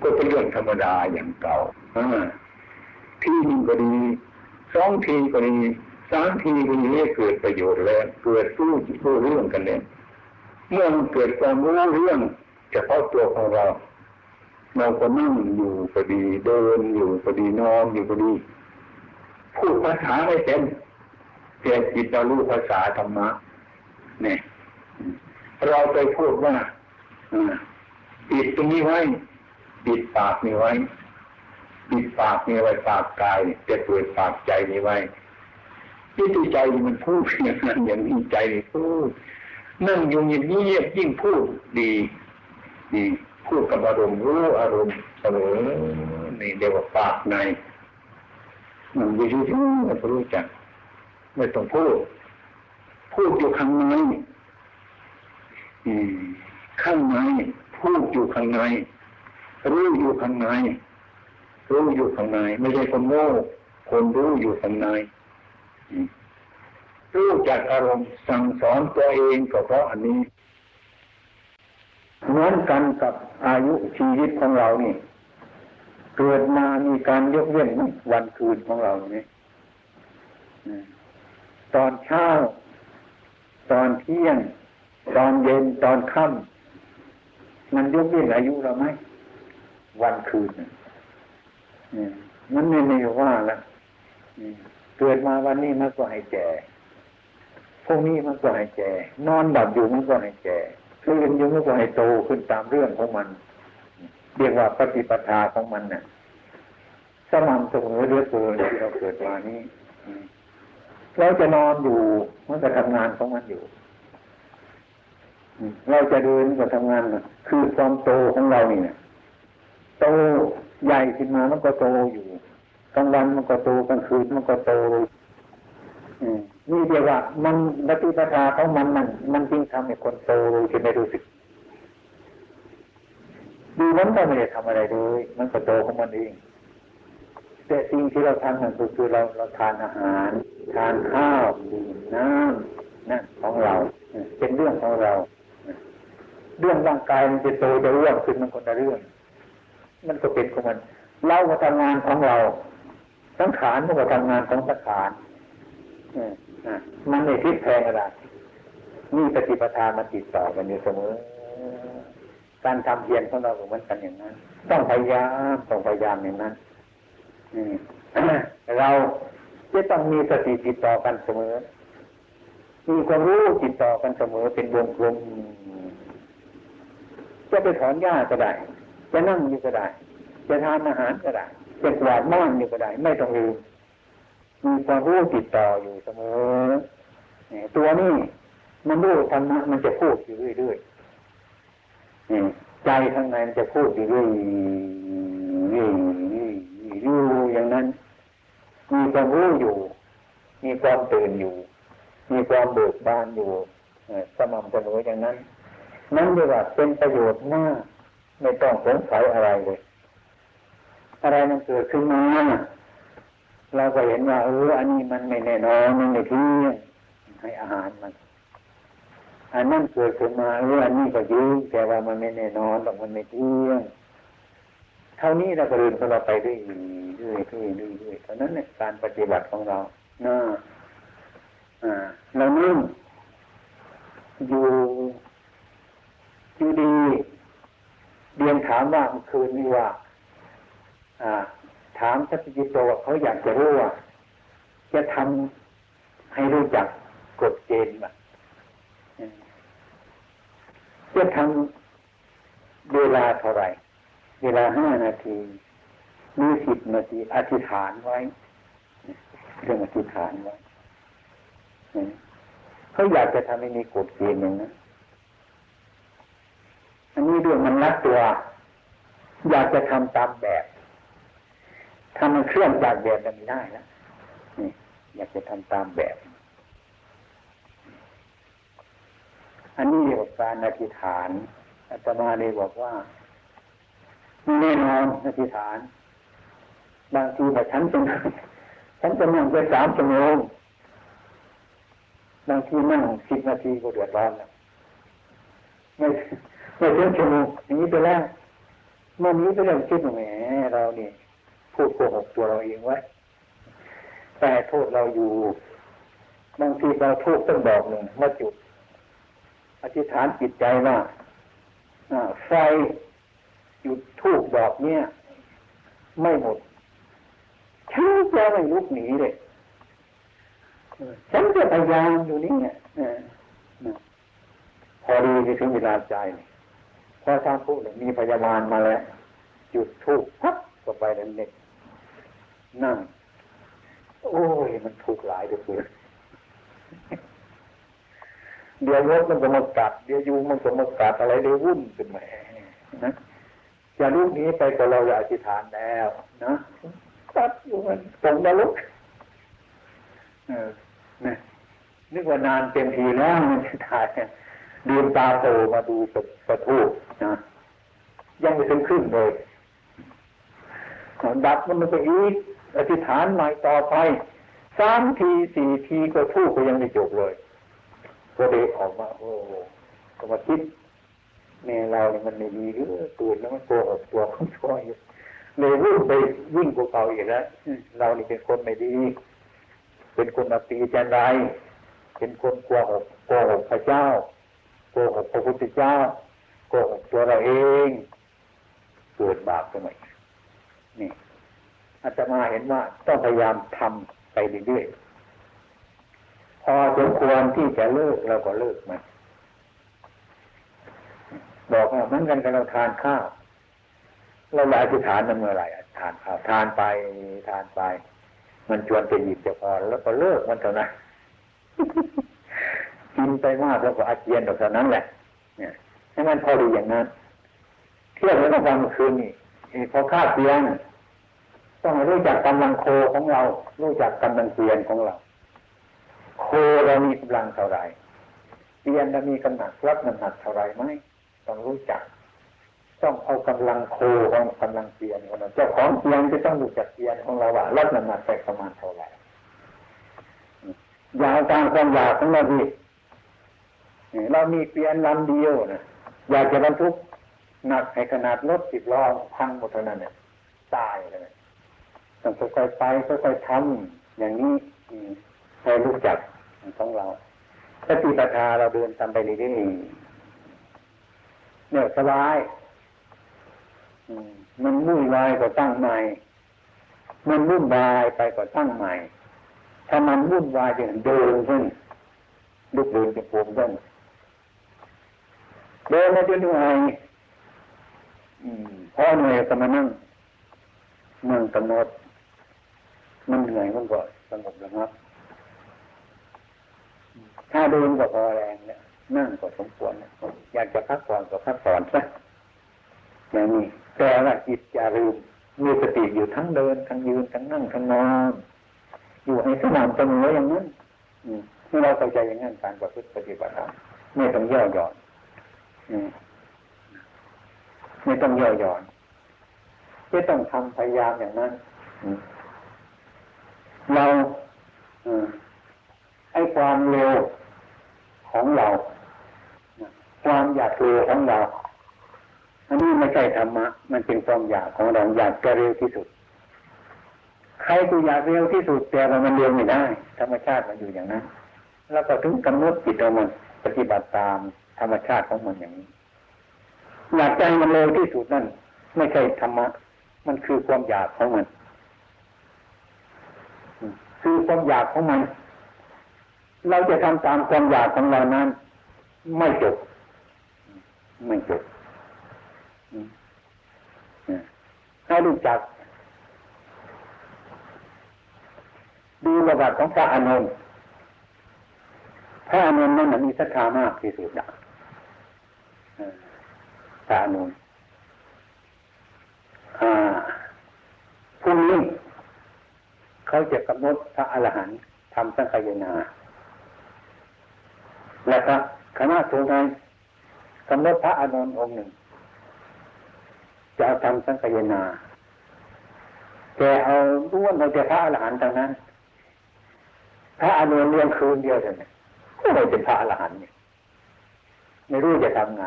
ก็เป็นเรื่องธรรมดาอย่างเก่าที่หนึ่งก็ดี สองทีก็ดีสามทีก็ดีเกิดประโยชน์แล้วเกิดรู้รู้เรื่องกันแล้วเมื่อมันเกิดความรู้เรื่องเฉพาะตัวของเรา เราก็นั่งอยู่ก็ดีเดินอยู่ก็ดีนอนอยู่ก็ดีพูดภาษาไม่เป็นแต่จิตเรารู้ภาษาธรรมะเนี่ยเราไปพูดว่าปิดตรงนี้ไว้ปิดปากนี้ไว้ ปิดปากนี้ไว้ปากกายจะเปิดปากใจนี้ไว้ที่ตัวใจมันพูดอย่างนั้นอย่างนี้ใจพูดนั่งอยู่อย่างนี้ยิ่งพูดดี ดีพูดกับอารมณ์รู้อารมณ์เสมอนี่เรียกว่าปากในมันอยู่ที่ไม่รู้จักไม่ต้องพูด พูดอยู่ข้างในข้างในพูดอยู่ข้างในรู้อยู่ข้างใน รู้อยู่ข้างในไม่ใช่คนโง่คนรู้อยู่ข้างในรู้จักอารมณ์สั่งสอนตัวเองก็เพราะอันนี้เหมือนกันกับอายุชีวิตของเรานี่ เกิดมามีการยกเว้นวันคืนของเราเนี่ยตอนเช้า ตอนเที่ยง ตอนเย็นตอนค่ำมันยกเว้นอายุเราไหมวันคืนเนี่ย มันไม่ม่ว่าละเกิดมาวันนี้มันก็ให้แก่พวกนี้มันก็ให้แก่นอนดับอยู่มันก็ให้แก่ตื่นอยู่มันก็ให้โตขึ้นตามเรื่องของมัน เรียกว่าปฏิปทาของมันเนี่ยสม่ำเสมอเรือเกินที่เราเกิดมานี้เราจะนอนอยู่มันก็ทำงานของมันอยู่เราจะเดินก็ทำงานคือความโตของเราเนี่ยโต ใหญ่ขึ้นมามันก็โตอยู่กลางวันมันก็โตกลางคืนมันก็โตนี่เดียวว่า มันปฏิปทาของมันมันมันจริงทำให้คนโตที่ไม่รู้สึกดูมันก็ไม่ได้ทำอะไรเลย มันก็โตของมันเองแต่สิ่งที่เราทำนั่นก็คือเราเราทานอาหาร ทานข้าวดื่มน้ำนั่นของเรา เป็นเรื่องของเรา เรื่องร่างกายมันจะโตจะอ้วนขึ้นมันคนละเรื่อง มันก็เป็นของมัน เราก็ทำงานของเรา สังขารมันก็ทำงานของสังขารมันไม่ทิศแพงอะไรมีปฏิปทามาติดต่อกันอยู่เสมอ การทำเพียรของเราเหมือนกันอย่างนั้น ต้องพยายามต้องพยายามอย่างนั้นเราจะต้องมีสติติดต่อกันเสมอ มีความรู้ติดต่อกันเสมอเป็นวงกลมจะไปถอนหญ้าก็ได้ จะนั่งอยู่ก็ได้ จะทานอาหารก็ได้จะกวาดบ้านอยู่ก็ได้ ไม่ต้องลืมมีความรู้ติดต่ออยู่เสมอตัวนี้มันรู้ธรรมะมันจะพูดอยู่เรื่อยๆใจข้างในมันจะพูดอยู่เรื่อยๆอยู่อย่างนั้น มีความรู้อยู่ มีความตื่นอยู่ มีความเบิกบานอยู่สม่ำเสมออย่างนั้น นั่นเรียกว่าเป็นประโยชน์มาก ไม่ต้องสงสัยอะไรเลย อะไรมันเกิดขึ้นมาเราก็เห็นว่าเอออันนี้มันไม่แน่นอนมันไม่เที่ยงให้อาหารมันอันนั้นเกิดขึ้นมาเอออันนี้ก็ยืงแต่ว่ามันไม่แน่นอนต้องมันไม่เที่ยงเท่านี้เราก็เดินของเราไปเรื่อยเรื่อยเรื่อยเรื่อยเท่านั้นเนี่ยการปฏิบัติของเราน่าอ่าเรานิ่งอยู่อยู่ดี เรียนถามว่าเมื่อคืนนี้ว่า อ่า ถามสัตยิโตว่าเขาอยากจะรู้ว่าจะทำให้รู้จักกฎเกณฑ์แบบจะทำเวลาเท่าไหร่ เวลาห้านาทีมีสิบนาทีอธิษฐานไว้เรื่องอธิษฐานไว้เขาอยากจะทำให้มีกฎเกณฑ์อย่างนั้น อันนี้เรื่องมันรัดตัว อยากจะทำตามแบบถ้ามันเคลื่อนจากแบบนั้นไม่ได้แล้วนี่อยากจะทำตามแบบ อันนี้เรียกว่าการอธิษฐานอาตมาเลยบอกว่าแน่นอนอธิษฐาน บางทีแบบฉันจะนั่งฉันจะนั่งไปสามชั่วโมงบางทีนั่งสิบนาทีก็เดือดร้อนแล้วไม่ ไม่ถึงชั่วโมงอย่างนี้ไปแล้วเมื่อนี้ไปแล้วคิดว่าแหมเราเนี่ยพูดโกหกตัวเราเองไว้แต่โทษเราอยู่บางทีเราทุกต้องบอกหนึ่งว่าจุด อธิษฐานจิตใจว่าไฟจุดทูกบอกเนี่ย ไม่หมดฉันจะไม่ลุกหนีเลยฉันจะพยายามอยู่นี่เนี่ยพอดีที่ถึงเวลาใจ พอท่านพูดมีพยาบาลมาแล้วจุดทูกพับก็ไปนั่นเองนั่ง โอ้ย มันถูกหลายเดือนเดี๋ยวรถมันจะมากัด เดี๋ยวยุงมันจะมากัดอะไรเดี๋ยววุ่นขึ้นมานะอย่าลูกนี้ไปกับเราอย่าอธิษฐานแล้วนะตัดอยู่มันตรงนรกเออนะนึกว่านานเต็มทีแล้วมันจะถ่าย ดืมตาโตมาดูประทูนะยังไม่ถึงครึ่งเลยดับมันไปอีกอธิษฐานใหม่ต่อไปสามทีสี่ทีก็ทู่ก็ยังไม่จบเลยก็เด็กออกมาโอ้ก็มาคิดแม่เราเนี่ยมันไม่ดีหรือตื่นแล้วมันโกหกตัวของช่วยเลยวิ่งไปวิ่งกว่าเก่าอีกแล้วเรานี่เป็นคนไม่ดี เป็นคนอตีจันไรเป็นคนกลัวหกโกหกพระเจ้า โกหกพระพุทธเจ้าโกหกตัวเราเองเกิดบาปขึ้นมนี่อาตมาเห็นว่าต้องพยายามทำไปเรื่อยๆพอสมควรที่จะเลิกเราก็เลิกมันบอกว่ามันกันกับเราทานข้าวเราอยากจะทานมันเมื่อไหร่ทานข้าวทานไปทานไป มันชวนไปหยิบจะพอแล้วก็เลิกมันเท่านั้น กินไปมากแล้วก็อาเจียนเท่านั้นแหละเนี่ยให้มันพอดีอย่างนั้นเที่ยวแล้วก็วันคืนนี่พอค่าเตียงต้องรู้จักกำลังโคของเรา รู้จักกำลังเตียนของเรา โคเรามีกำลังเท่าไรเตียนเรามีกำลังรับน้ำหนักเท่าไรไหมต้องรู้จัก ต้องเอากำลังโคของกำลังเตียนของเราเจ้าของเตียนจะต้องรู้จักเตียนของเราว่ารับน้ำหนักไปประมาณเท่าไรอย่าตามความอยากของเราดิ เรามีเตียนลำเดียวนะอยากจะบรรทุกหนักให้ขนาดรถสิบล้อพังหมดเท่านั้นเนี่ยตายเลยต้องค่อยๆไปค่อยๆทำอย่างนี้ให้รู้จักของเราสติปัฏฐาเราเดินทำไปเรื่อยๆเนี่ยสบายมันวุ่นวายก็ตั้งใหม่ มันวุ่นวายไปก็ตั้งใหม่ ถ้ามันวุ่นวายจะเดินขึ้นลุกเดินจะผมขึ้น เดินแล้วจะเหนื่อยพอเหนื่อยก็มานั่งนั่งกำหนดมันเหนื่อยมันก็สงบระงับถ้าเดินก็พอแรงเนี่ยนั่งก็สมควรอยากจะพักผ่อนก็พักผ่อนซะอย่างนี้แต่ว่าจิตอย่าลืมมีสติอยู่ทั้งเดินทั้งยืนทั้งนั่งทั้งนอนอยู่ให้สม่ำเสมออย่างนั้นที่เราเข้าใจอย่างนั้นการประพฤติปฏิบัติธรรมไม่ต้องย่อหย่อน ไม่ต้องย่อหย่อนไม่ต้องทำพยายามอย่างนั้นเราไอ้ความเร็วของเรา ความอยากเร็วของเรา อันนี้ไม่ใช่ธรรมะ มันเป็นความอยากของเราอยากจะเร็วที่สุด ใครก็อยากเร็วที่สุด แต่ว่ามันเร็วไม่ได้ ธรรมชาติมันอยู่อย่างนั้น แล้วก็ถึงกำหนดจิตเรามันปฏิบัติตาม ธรรมชาติของมันอย่างนี้อยากใจมันเร็วที่สุดนั่น ไม่ใช่ธรรมะ มันคือความอยากของมัน คือความอยากของมัน เราจะทำตามความอยากของเรานั้น ไม่จบ ไม่จบให้รู้จักดูระบาดของพระอานนท์พระอานนท์นั้นมีศรัทธามากที่สุดนะ พระอานนท์พรุ่งนี้เขาจะกำหนดพระอรหันต์ทำสังขยนา แล้วก็คณะสงฆ์นั้นกำหนดพระอานนท์องค์หนึ่ง จะเอาทำสังขยนาแต่เอาล้วนเอาแต่พระอรหันต์ทางนั้น พระอานนท์เรียงคืนเดียวเลยก็เลยเป็นพระอรหันต์เนี่ย ไม่รู้จะทำไง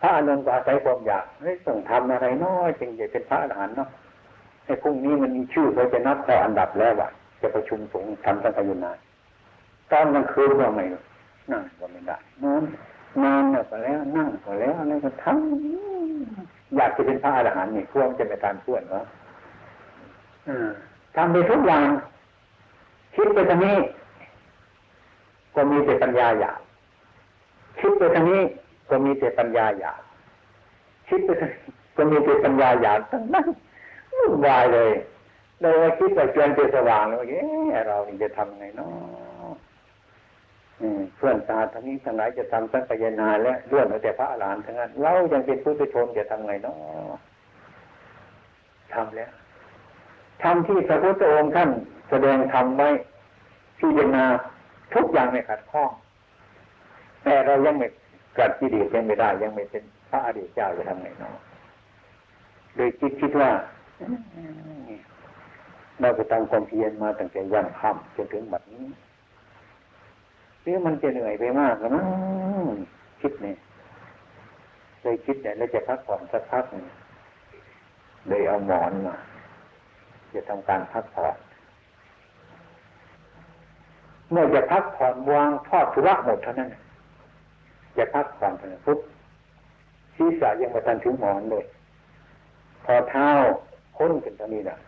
พระอานนท์ก็อาศัยความอยากเฮ้ยต้องทำอะไรน้อยจึงจะเป็นพระอรหันต์เนาะไอ้พรุ่งนี้มันมีชื่อเขาจะนับข้ออันดับแล้วว่าจะประชุมสงฆ์ทำสังฆยุนาตอนกลางคืนก็ไม่นั่งก็ไม่ได้นอนนอนก็แล้วนั่งก็แล้วอะไรก็ทำอยากจะเป็นพระอรหันต์นี่พวงจะไปทานเพื่อนเนาะทำไปทุกอย่างคิดไปทางนี้ ก็มีแต่ปัญญาอยาก คิดไปทางนี้ก็มีแต่ปัญญาอยากคิดไปทางก็มีแต่ปัญญาอยากทั้งนั้นวุ่นวายเลยเราคิดว่าจนจะสว่างแล้วเอ๊ะเราจะทำไงเนาะเพื่อนตาทั้งนี้ทั้งหลายจะทำสังกานาและล้วนแต่พระอรหันต์ทั้งนั้นเรายังเป็นผู้ไปชนจะทำไงเนาะทำแล้วทำที่พระพุทธองค์ท่านแสดงธรรมไว้ที่เจนาทุกอย่างไม่ขัดข้อง แต่เรายังไม่กัดที่ดียังไม่ได้ ยังไม่เป็นพระอดีตเจ้าจะทำไงเนาะโดยคิดคิดว่าเราไปทำความเพียรมาตั้งแต่ยันค่ำจนถึงบัดนี้หรือมันจะเหนื่อยไปมากแล้วมั้งคิดเนี่ยเลยคิดเนี่ยเราจะพักผ่อนสักพักหนึ่งเลยเอาหมอนมาจะทำการพักผ่อนเมื่อจะพักผ่อนวางทอดธุระหมดเท่านั้น จะพักผ่อนเท่านั้นปุ๊บศีรษะยังม่ทันถึงหมอนเลยพอเท้าพ้นขึ้นตรงนี้นะ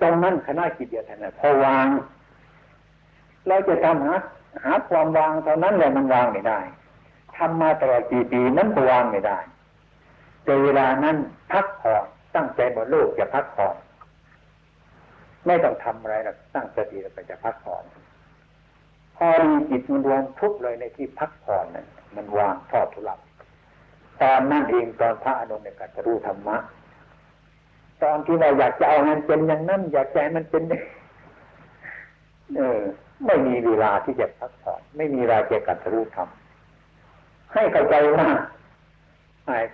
ตรงนั้นคณะจิตเดียวกันนะพอวาง เราจะทำหาหาความวางเท่านั้นแหละมันวางไม่ได้ทำมาตลอดกี่ปีนั้นก็วางไม่ได้แต่เวลานั้นพักผ่อนตั้งใจบนโลกจะพักผ่อนไม่ต้องทำอะไรหรอกตั้งสติแล้วไปจะพักผ่อน พอมีจิตมันรวมทุกเลยในที่พักผ่อนนั้นมันวางทอดทุลับตอนนั่นเองตอนพระอนุนในการจะรู้ธรรมะตอนที่เราอยากจะเอามันเป็นอย่างนั้นอยากใจมันเป็นเออไม่มีเวลาที่จะพักผ่อนไม่มีเวลาจะกัดรู้ทำให้เข้าใจว่า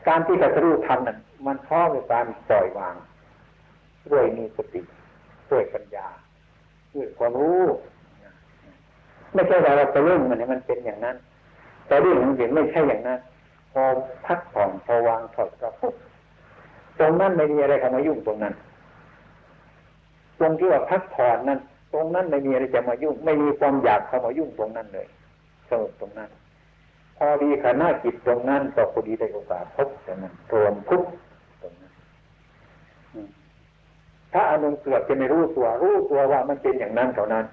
การที่กัดรู้ทำนั้นมันพร้อมกับการปล่อยวางด้วยมีสติด้วยปัญญาด้วยความรู้ ไม่ใช่เราจะเรื่องมันมันเป็นอย่างนั้น แต่เรื่องมันเห็นไม่ใช่อย่างนั้น พอพักผ่อนพอวางถอดกระพุตรงนั้นไม่มีอะไรเข้ามายุ่งตรงนั้น ตรงที่ว่าพักผ่อนนั้น ตรงนั้นไม่มีอะไรจะมายุ่ง ไม่มีความอยากเข้ามายุ่งตรงนั้นเลยสงบตรงนั้น พอดีขณะจิตตรงนั้นก็พอดีได้โอกาสพบตรงนั้นรวมทุกตรงนั้นถ้าอารมณ์เกิดจะไม่รู้ตัว รู้ตัวว่ามันเป็นอย่างนั้นเท่านั้น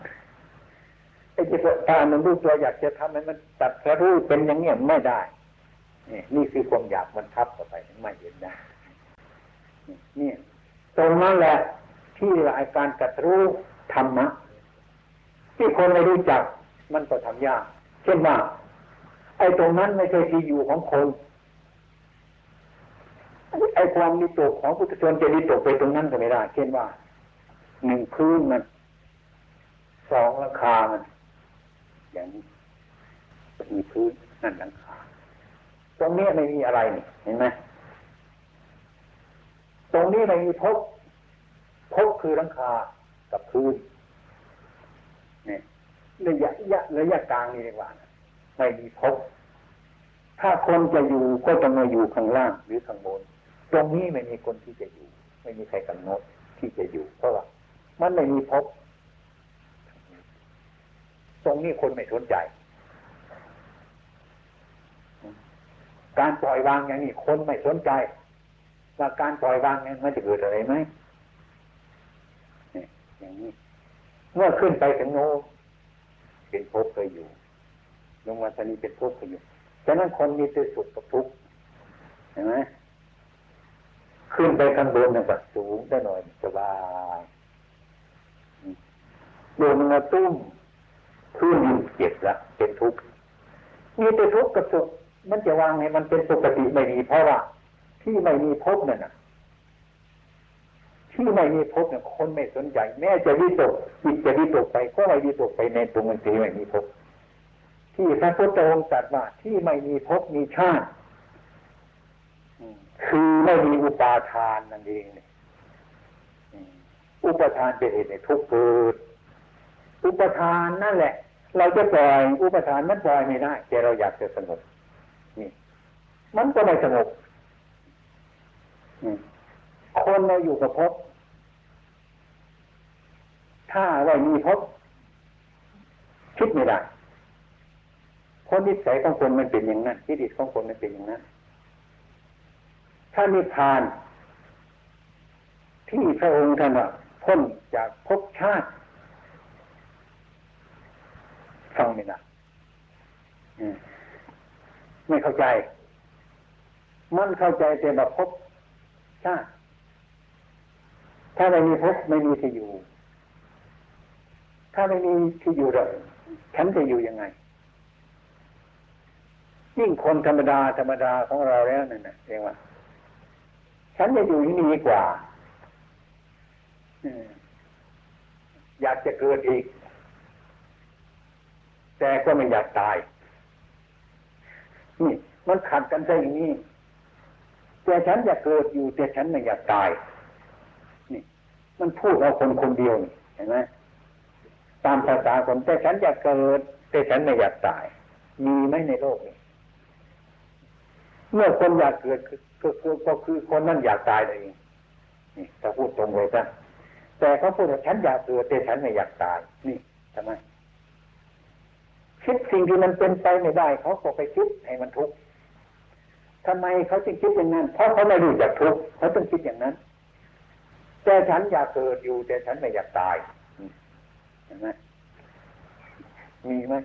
ไอ้จิตถ้ามณ์รู้ตัวอยากจะทำให้มันตัดสรู้เป็นอย่างเนี้ยไม่ได้นี่นี่คือความอยากมันทับต่อไปไม่เห็นได้นี่ตรงนั้นแหละที่อาการตัดรู้ธรรมะที่คนไม่รู้จัก มันก็ทำยาก เช่นว่าไอ้ตรงนั้นไม่ใช่ที่อยู่ของคนไอ้ความมีตกของพุทธชนจะมีตกไปตรงนั้นก็ไม่ได้ เช่นว่าหนึ่งพื้นมันสองราคามัน อย่างนี้มีพื้นนั่นหลังคาตรงนี้ไม่มีอะไรนี่เห็นไหมตรงนี้ไม่มีพบพบคือหลังคากับพื้นเนี่ยระยะระยะระยะกลางนี่ดีกว่าไม่มีพบถ้าคนจะอยู่ก็ต้องมาอยู่ข้างล่างหรือข้างบน ตรงนี้ไม่มีคนที่จะอยู่ ไม่มีใครกำหนดที่จะอยู่เพราะว่ามันไม่มีพบ ตรงนี้คนไม่สนใจ การปล่อยวางอย่างนี้คนไม่สนใจ ว่าการปล่อยวางนี้มันจะเกิดอะไรไหมอย่างนี้เมื่อขึ้นไปถึงโน้เป็นภพเคยอยู่ลงมาตอนนี้เป็นภพเคยอยู่ฉะนั้นคนมีแต่สุขกับทุกข์เห็นไหมขึ้นไปข้างบนนะครับสูงได้หน่อยสบายโดนมาตุ้ม พื้นดินเจ็บละเป็นทุกข์มีแต่ทุกข์กับสุข มันจะวางให้มันเป็นปกติไม่ดีเพราะว่าที่ไม่มีภพนั่นน่ะที่ไม่มีภพเนี่ยคนไม่สนใจ แม้จะวิตกจิตจะวิตกไปก็ไม่วิตกไปในตรงนั้นที่ไม่มีภพที่พระพุทธองค์ตรัสว่าที่ไม่มีภพมีชาติคือไม่มีอุปาทานนั่นเองอุปทานเป็นเหตุในทุกข์เกิด อุปทานนั่นแหละ เราจะปล่อยอุปทานมันปล่อยไม่ได้ แต่เราอยากจะสงบนี่ มันก็ไม่สงบคนเราอยู่กับภพถ้าว่ามีภพคิดไม่ได้เพราะนิสัยของคนมันเป็นอย่างนั้นทิฏฐิของคนมันเป็นอย่างนั้นถ้านิพาน ที่พระองค์ท่านว่าพ้นจากภพชาติ ฟังไม่ได้ไม่เข้าใจ มันเข้าใจแต่แบบภพชาติถ้าไม่มีภพไม่มีที่อยู่ ถ้าไม่มีที่อยู่เลยฉันจะอยู่ยังไง ยิ่งคนธรรมดาธรรมดาของเราแล้วนั่นนะเรียกว่า ฉันจะอยู่ที่นี่กว่าอยากจะเกิดอีก แต่ก็ไม่อยากตายนี่มันขัดกันได้อย่างนี้แต่ฉันอยากเกิดอยู่ แต่ฉันไม่อยากตาย นี่ มันพูดเอาคนคนเดียวนี่เห็นไหมตามภาษาคนแต่ฉันอยากเกิด แต่ฉันไม่อยากตาย มีไหมในโลกนี้เมื่อคนอยากเกิดก็คือก็คือคนนั้นอยากตายเองนี่ถ้าพูดตรงเลยนะแต่เขาพูดว่าฉันอยากเกิดแต่ฉันไม่อยากตาย นี่ทำไม คิดสิ่งที่มันเป็นไปไม่ได้เขาก็ไปคิดให้มันทุกข์ทำไมเขาจึงคิดอย่างนั้น เพราะเขาไม่รู้จักทุกข์เขาต้องคิดอย่างนั้น แต่ฉันอยากเกิดอยู่ แต่ฉันไม่อยากตายเห็นไหมมีไหม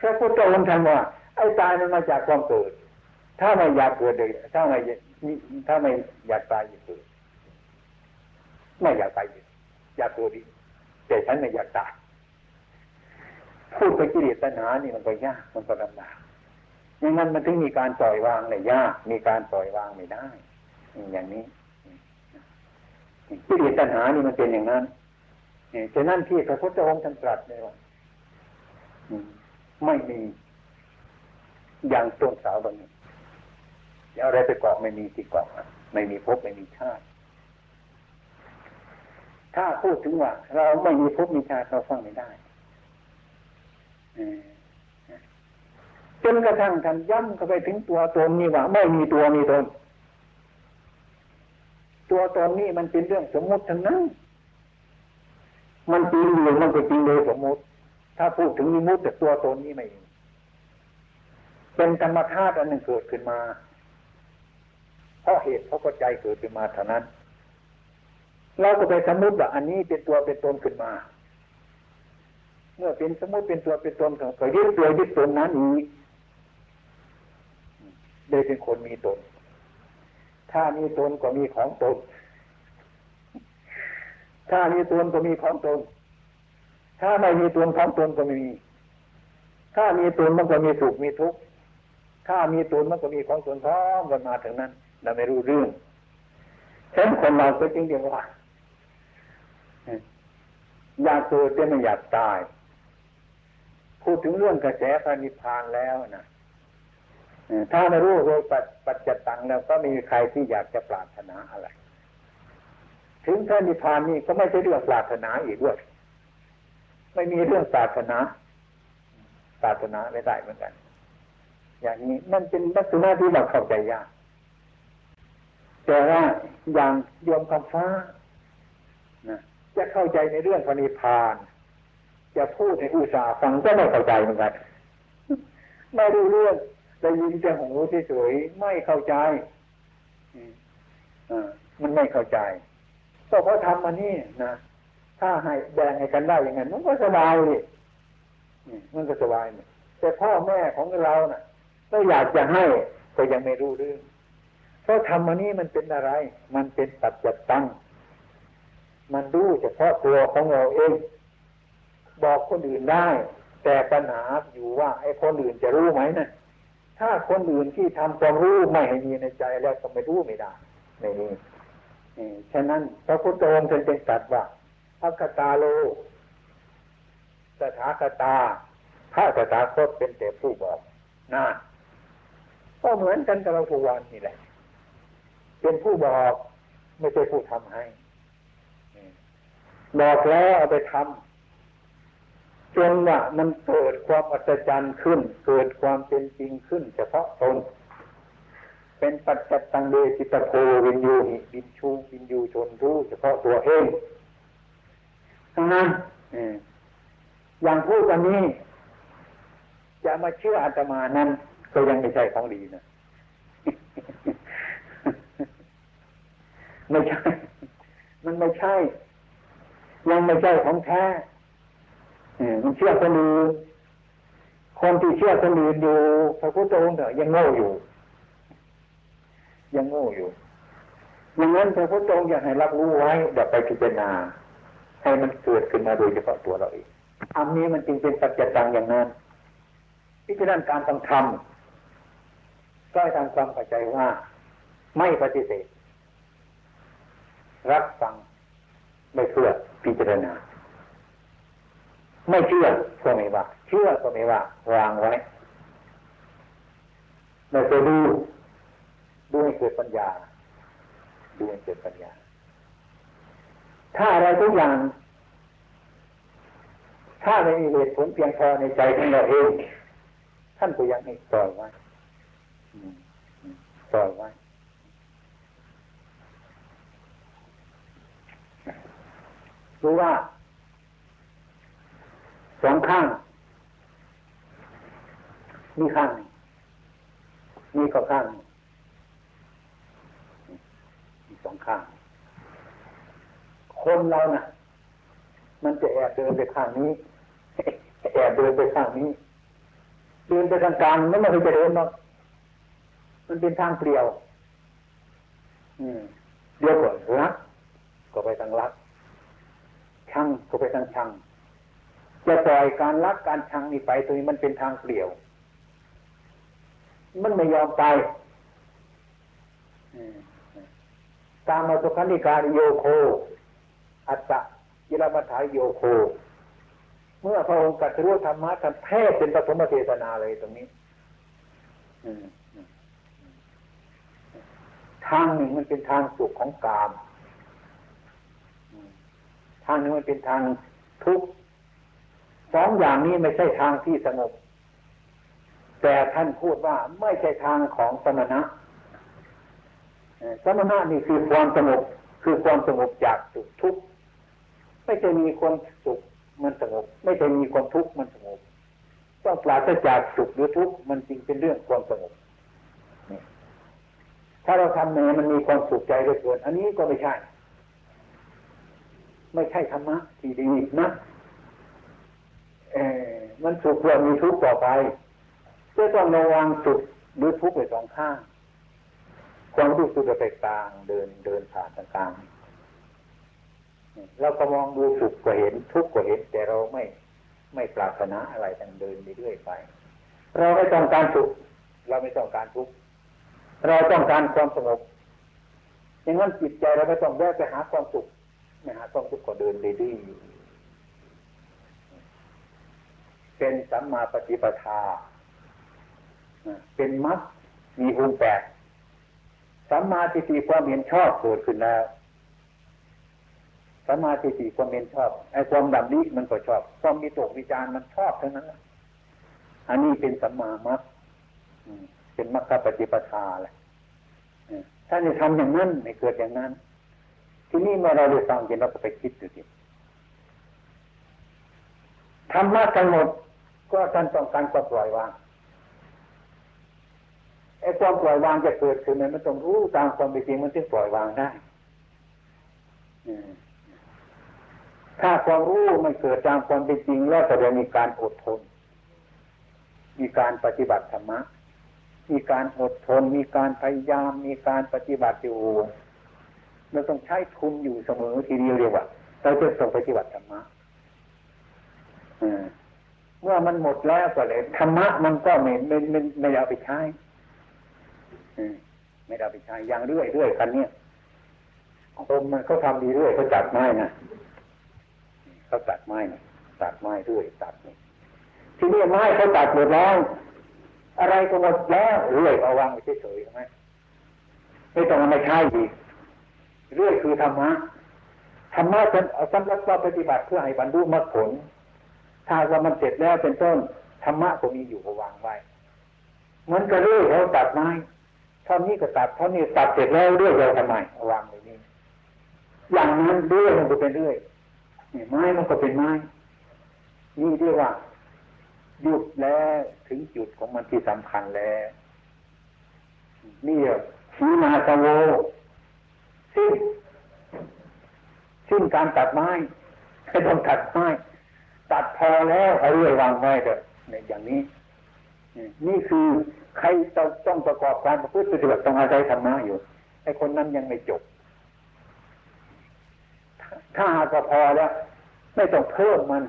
พระพุทธองค์ท่านว่าไอ้ตายมันมาจากความเกิด ถ้าไม่อยากเกิดเลยถ้าไม่ถ้าไม่อยากตายอยู่เกิด ไม่อยากตายอยากเกิดดีแต่ฉันไม่อยากตาย พูดไปกิเลสตัณหานี่มันก็ยากมันก็ลำบากอย่างนั้นมันถึงมีการปล่อยวางเนี่ยยาก มีการปล่อยวางไม่ได้ อย่างนี้กิเลสตัณหานี่มันเป็นอย่างนั้นฉะนั้นที่พระพุทธองค์ท่านตรัสเลยว่าไม่มีอย่างต้นสาวตรงนี้อะไรไปเกาะไม่มีที่เกาะไม่มีภพไม่มีชาติ ถ้าพูดถึงว่า เราไม่มีภพมีชาติเราฟังไม่ได้ จนกระทั่งท่านย้ำเข้าไปถึงตัวตนนี่ว่าไม่มีตัวมีตน ตัวตนนี่มันเป็นเรื่องสมมติทั้งนั้น มันจริงอยู่มันก็จริงโดยสมมติ ถ้าพูดถึงนิมุตแต่ตัวตนนี้ไม่เป็นธรรมธาตุอันหนึ่งเกิดขึ้นมา เพราะเหตุเพราะปัจจัยเกิดขึ้นมาเท่านั้น เราก็ไปสมมติว่าอันนี้เป็นตัวเป็นตนขึ้นมา เมื่อเป็นสมมติเป็นตัวเป็นตนก็ยึดตัวยึดตนนั้นอีกได้เป็นคนมีตน ถ้ามีตนก็มีของตน ถ้ามีตนก็มีของตน ถ้าไม่มีตนของตนก็ไม่มี ถ้ามีตนมันก็มีสุขมีทุกข์ ถ้ามีตนมันก็มีของตนพร้อมกันมาถึงนั้น เราไม่รู้เรื่องฉะนั้นคนเราก็จึงเรียกว่าอยากเกิดแต่ไม่อยากตาย พูดถึงเรื่องกระแสพระนิพพานแล้วนะถ้าไม่รู้โดยปัจจตังแล้วก็ไม่มีใครที่อยากจะปรารถนาอะไร ถึงพระนิพพานนี่ก็ไม่ใช่เรื่องปรารถนาอีกด้วย ไม่มีเรื่องปรารถนา ปรารถนาไม่ได้เหมือนกัน อย่างนี้มันเป็นลักษณะที่เราเข้าใจยาก แต่ว่าอย่างโยมคำฟ้านะจะเข้าใจในเรื่องพระนิพพาน จะพูดในอุตสาห์ฟังก็ไม่เข้าใจเหมือนกันไม่รู้เรื่องได้ยินแต่หูเฉยๆไม่เข้าใจอ่ามันไม่เข้าใจก็เพราะทำมานี่นะถ้าให้แบ่งให้กันได้อย่างนั้นมันก็สบายเลยมันก็สบายเนี่ยแต่พ่อแม่ของเรานะ่ะก็อยากจะให้ก็ยังไม่รู้เรื่องเพราะทำมานี่มันเป็นอะไร มันเป็นปัจจตังมันรู้เฉพาะตัวของเราเอง บอกคนอื่นได้ แต่ปัญหาอยู่ว่าไอ้คนอื่นจะรู้ไหมนะ่ะถ้าคนอื่นที่ทำความรู้ไม่ให้มีในใจแล้วก็ไม่รู้ไม่ได้ในนี้ฉะนั้นพระพุทธองค์จึงตรัสว่าพระกตาโล สถาคตาพระสถาคตเป็นแต่ผู้บอกนะก็เหมือนกันกับเราทุกวันนี่แหละ เป็นผู้บอกไม่ใช่ผู้ทำให้บอกแล้วเอาไปทำ จนว่ามันเกิดความอัศจรรย์ขึ้น เกิดความเป็นจริงขึ้น เฉพาะตนเป็นปัจจัตตังเดชิตโกวินยูหิวินชูวินยูชนรู้เฉพาะตัวเองทั้งนั้นอย่างพูดวันนี้ จะมาเชื่ออาตมานั้น ก็ยังไม่ใช่ของดีนะไม่ใช่ มันไม่ใช่ ยังไม่ใช่ของแท้ มันเชื่อคนอื่นคนที่เชื่อคนอื่นอยู่พระพุทธองค์เนี่ยยังโง่อยู่ ยังโง่อยู่อย่างนั้นพระพุทธองค์อยากให้รับรู้ไว้เดี๋ยวไปพิจารณา ให้มันเกิดขึ้นมาโดยเฉพาะตัวเราเองอันนี้มันจึงเป็นปัจจัยตังอย่างนั้นพิจารณาการต้องทำก็ให้ทำความเข้าใจว่า ไม่ปฏิเสธ รับฟังไม่เชื่อพิจารณา ไม่เชื่อก็ไม่ว่า เชื่อก็ไม่ว่าวางไว้ไม่เคยดูดูให้เกิดปัญญา ดูให้เกิดปัญญา ถ้าอะไรทุกอย่าง ถ้าไม่มีเหตุผลเพียงพอในใจของเราเองท่านก็ยังให้ปล่อยไว้ปล่อยไว้รู้ว่า สองข้างมีข้างมีก็ข้างมีสองข้าง คนเรานะ่ะ มันจะแอบเดินไปข้างนี้แอบเดินไปข้างนี้เดินไปทางกลางไม่ไม่เคยจะเดินหรอกมันเป็นทางเปลี่ยว อืมเดียวก่อนรักก็ไปทางรักชังก็ไปทางชัง จะปล่อยการรักการชังนี่ไปตัวนี้มันเป็นทางเปลี่ยว มันไม่ยอมไปตามมาสุขันิการโยโค อัตตะยิรมัฐายโยโค เมื่อพระองค์กัตรู้ธรรมะท่านแทบเป็นปฐมเทศนาเลยตรงนี้ทางหนึ่งมันเป็นทางสุขของกาม ทางหนึ่งมันเป็นทางทุกข์ สองอย่างนี้ไม่ใช่ทางที่สงบ แต่ท่านพูดว่าไม่ใช่ทางของสมณะสมณะนี่คือความสงบคือความสงบจากสุขทุกข์ไม่ใช่มีคนสุขมันสงบ ไม่ใช่มีคนทุกข์มันสงบต้องปราศจากสุขหรือทุกข์มันจริงเป็นเรื่องความสงบถ้าเราทำเนี่ยมันมีความสุขใจเหลือเกินอันนี้ก็ไม่ใช่ ไม่ใช่ธรรมะที่ดีนะ มันสุขเพื่อมีทุกข์ต่อไปจะต้องระวังสุขหรือทุกข์ไปสองข้างความรู้สึกไปกลางเดินเดินผ่านกลางเราก็มองดูสุขก็เห็นทุกข์ก็เห็น แต่เราไม่ไม่ปรารถนาอะไรตั้งเดินไปเรื่อยไป เราไม่ต้องการสุขเราไม่ต้องการทุกข์เราต้องการความสงบอย่างนั้นจิตใจเราไม่ต้องแวะไปหาความสุขไม่หาความสุขก็เดินดีๆ เป็นสัมมาปฏิปทา เป็นมรรมีองค์แปดสัมมาทิฏฐิความเห็นชอบเกิดขึ้นแล้วสัมมาทิฏฐิความเห็นชอบไอ้ความดับนี้มันก็ชอบ ความมีตกวิจารมันชอบทั้งนั้นอันนี้เป็นสัมมามรรเป็นมรรคปฏิปทาแหละถ้าจะทำอย่างนั้นไม่เกิดอย่างนั้น ทีนี้เมื่อเราได้ฟังเห็นเราก็ไปคิดดูสิธรรมะทั้งหมด ก็ท่านต้องการความปล่อยวางไอ้ความปล่อยวางจะเกิดขึ้นมันต้องรู้ตามความเป็นจริงมันถึงปล่อยวางได้ถ้าความรู้มันเกิดตามความเป็นจริง แล้วแสดงมีการอดทน มีการปฏิบัติธรรมะ มีการอดทน มีการพยายาม มีการปฏิบัติอยู่เราต้องใช้ทุนอยู่เสมอทีเดียวเรียกว่าเราจะต้องปฏิบัติธรรมะ เมื่อมันหมดแล้วก็เลยธรรมะมันก็ไม่ไม่ไม่ไม่เอาไปใช้ไม่ได้ไปใช้อย่างเรื่อยเรื่อยคันเนี้ยคมมันเขาทำดีเรื่อยเขาจัดไม้นะเขาตัดไม้นะตัดไม้เรื่อยตัดนี่ทีนี้ไม้เขาตัดหมดแล้วอะไรก็หมดแล้วเรื่อยเอาวางไว้เฉยๆใช่ไหมไม่ต้องเอามาใช้อีกเรื่อยคือธรรมะธรรมะสำหรับเราปฏิบัติเพื่อให้บรรลุมรรคผล ถ้าว่ามันเสร็จแล้วเป็นต้นธรรมะก็มีอยู่ก็วางไว้เหมันก็เรื่อยเขาตัดไม้เท่านี้ก็ตัดเท่านี้ตัดเสร็จแล้วเรื่อยเราทำไมวางเลยนี่อย่างนั้นเรื่อยมันก็เป็นเรื่อยไม้มันก็เป็นไม้นี่เรียกว่าหยุดแล้วถึงจุดของมันที่สำคัญแล้วนี่ชีมาสโวสิ้นสิ้นการตัดไม้ไม่ต้องตัดไม้ ตัดพอแล้วเอาเรื่อยวางไว้เถอะในอย่างนี้ นี่คือใครต้องต้องประกอบการประพฤติปฏิบัติต้องอาศัยธรรมะอยู่ไอ้คนนั้นยังไม่จบ ถ้าหากพอแล้วไม่ต้องเพิ่มมัน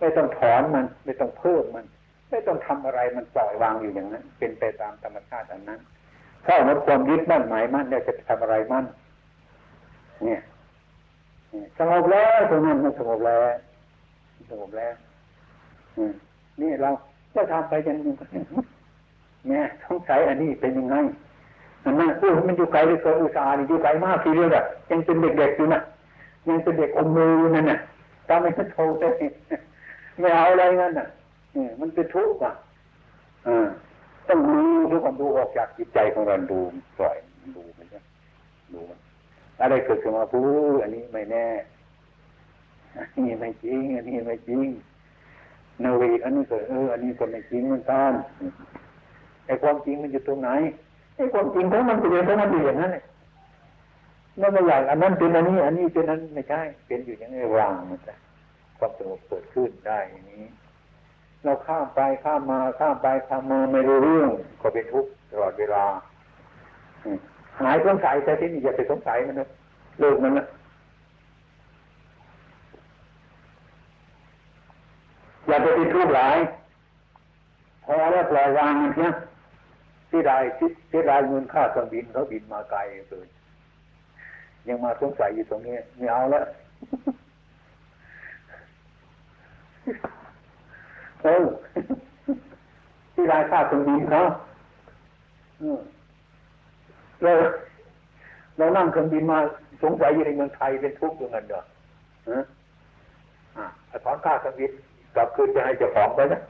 ไม่ต้องถอนมัน ไม่ต้องเพิ่มมัน ไม่ต้องทำอะไรมันปล่อยวางอยู่อย่างนั้น เป็นไปตามธรรมชาติอันนั้นถ้ามันความยึดมั่นหมายมั่นเนี่ยจะทำอะไรมั่นเนี่ยสงบแล้วตรงนั้นมันสงบแล้ว สงบแล้วนี่เราก็ทำไปจนแม่สงสัยอันนี้เป็นยังไงมันน่าอู้มันอยู่ไกลเลยเกินอุตสาห์อยู่ไกลมากทีเดียวแบบยังเป็นเด็กๆอยู่นะยังเป็นเด็กอมมือนั่นน่ะตาไม่โทรได้ไม่เอาอะไรนั่นน่ะมันเป็นทุกข์อะต้องดูทุกคนดูออกจากจิตใจของเราดูปล่อยดูมันะดูมันอะไรเกิดขึ้นมาพูดอันนี้ไม่แน่ อันนี้ไม่จริง อันนี้ไม่จริงนาวีอันนี้ก็เออ อันนี้ก็ไม่จริงเหมือนกันไอ้ความจริงมันอยู่ตรงไหนไอ้ความจริงของมันเป็นอย่างนั้นอยู่อย่างนั้นเลยนั่นไม่ใหญ่อันนั้นเป็นอันนี้ อันนี้เป็นอันไม่ใช่ เป็นอยู่อย่างนี้วางมันจะความสงบเกิดขึ้นได้อย่างนี้ เราข้ามไปข้ามมาข้ามไปข้ามมาไม่รู้เรื่อง ก็เป็นทุกข์ตลอดเวลาหายสงสัยแต่ที่นี่อย่าไปสงสัยมันนะเลิกมันนะ อย่าไปติดทุกข์หลาย พอแล้วปล่อยวางเนี่ยที่ได้ที่ได้เงินค่าเครื่องบินเขาบินมาไกลเกินยังมาสงสัยอยู่ตรงนี้ไม่เอาแล้วเออที่ได้ค่าเครื่องบินเขาเราเรานั่งเครื่องบินมาสงสัยอยู่ในเมืองไทยเป็นทุกข์อย่างนั้นเด้ออ่าถอนค่าเครื่องบิน กลับคืนไปให้เจ้าของไปนะ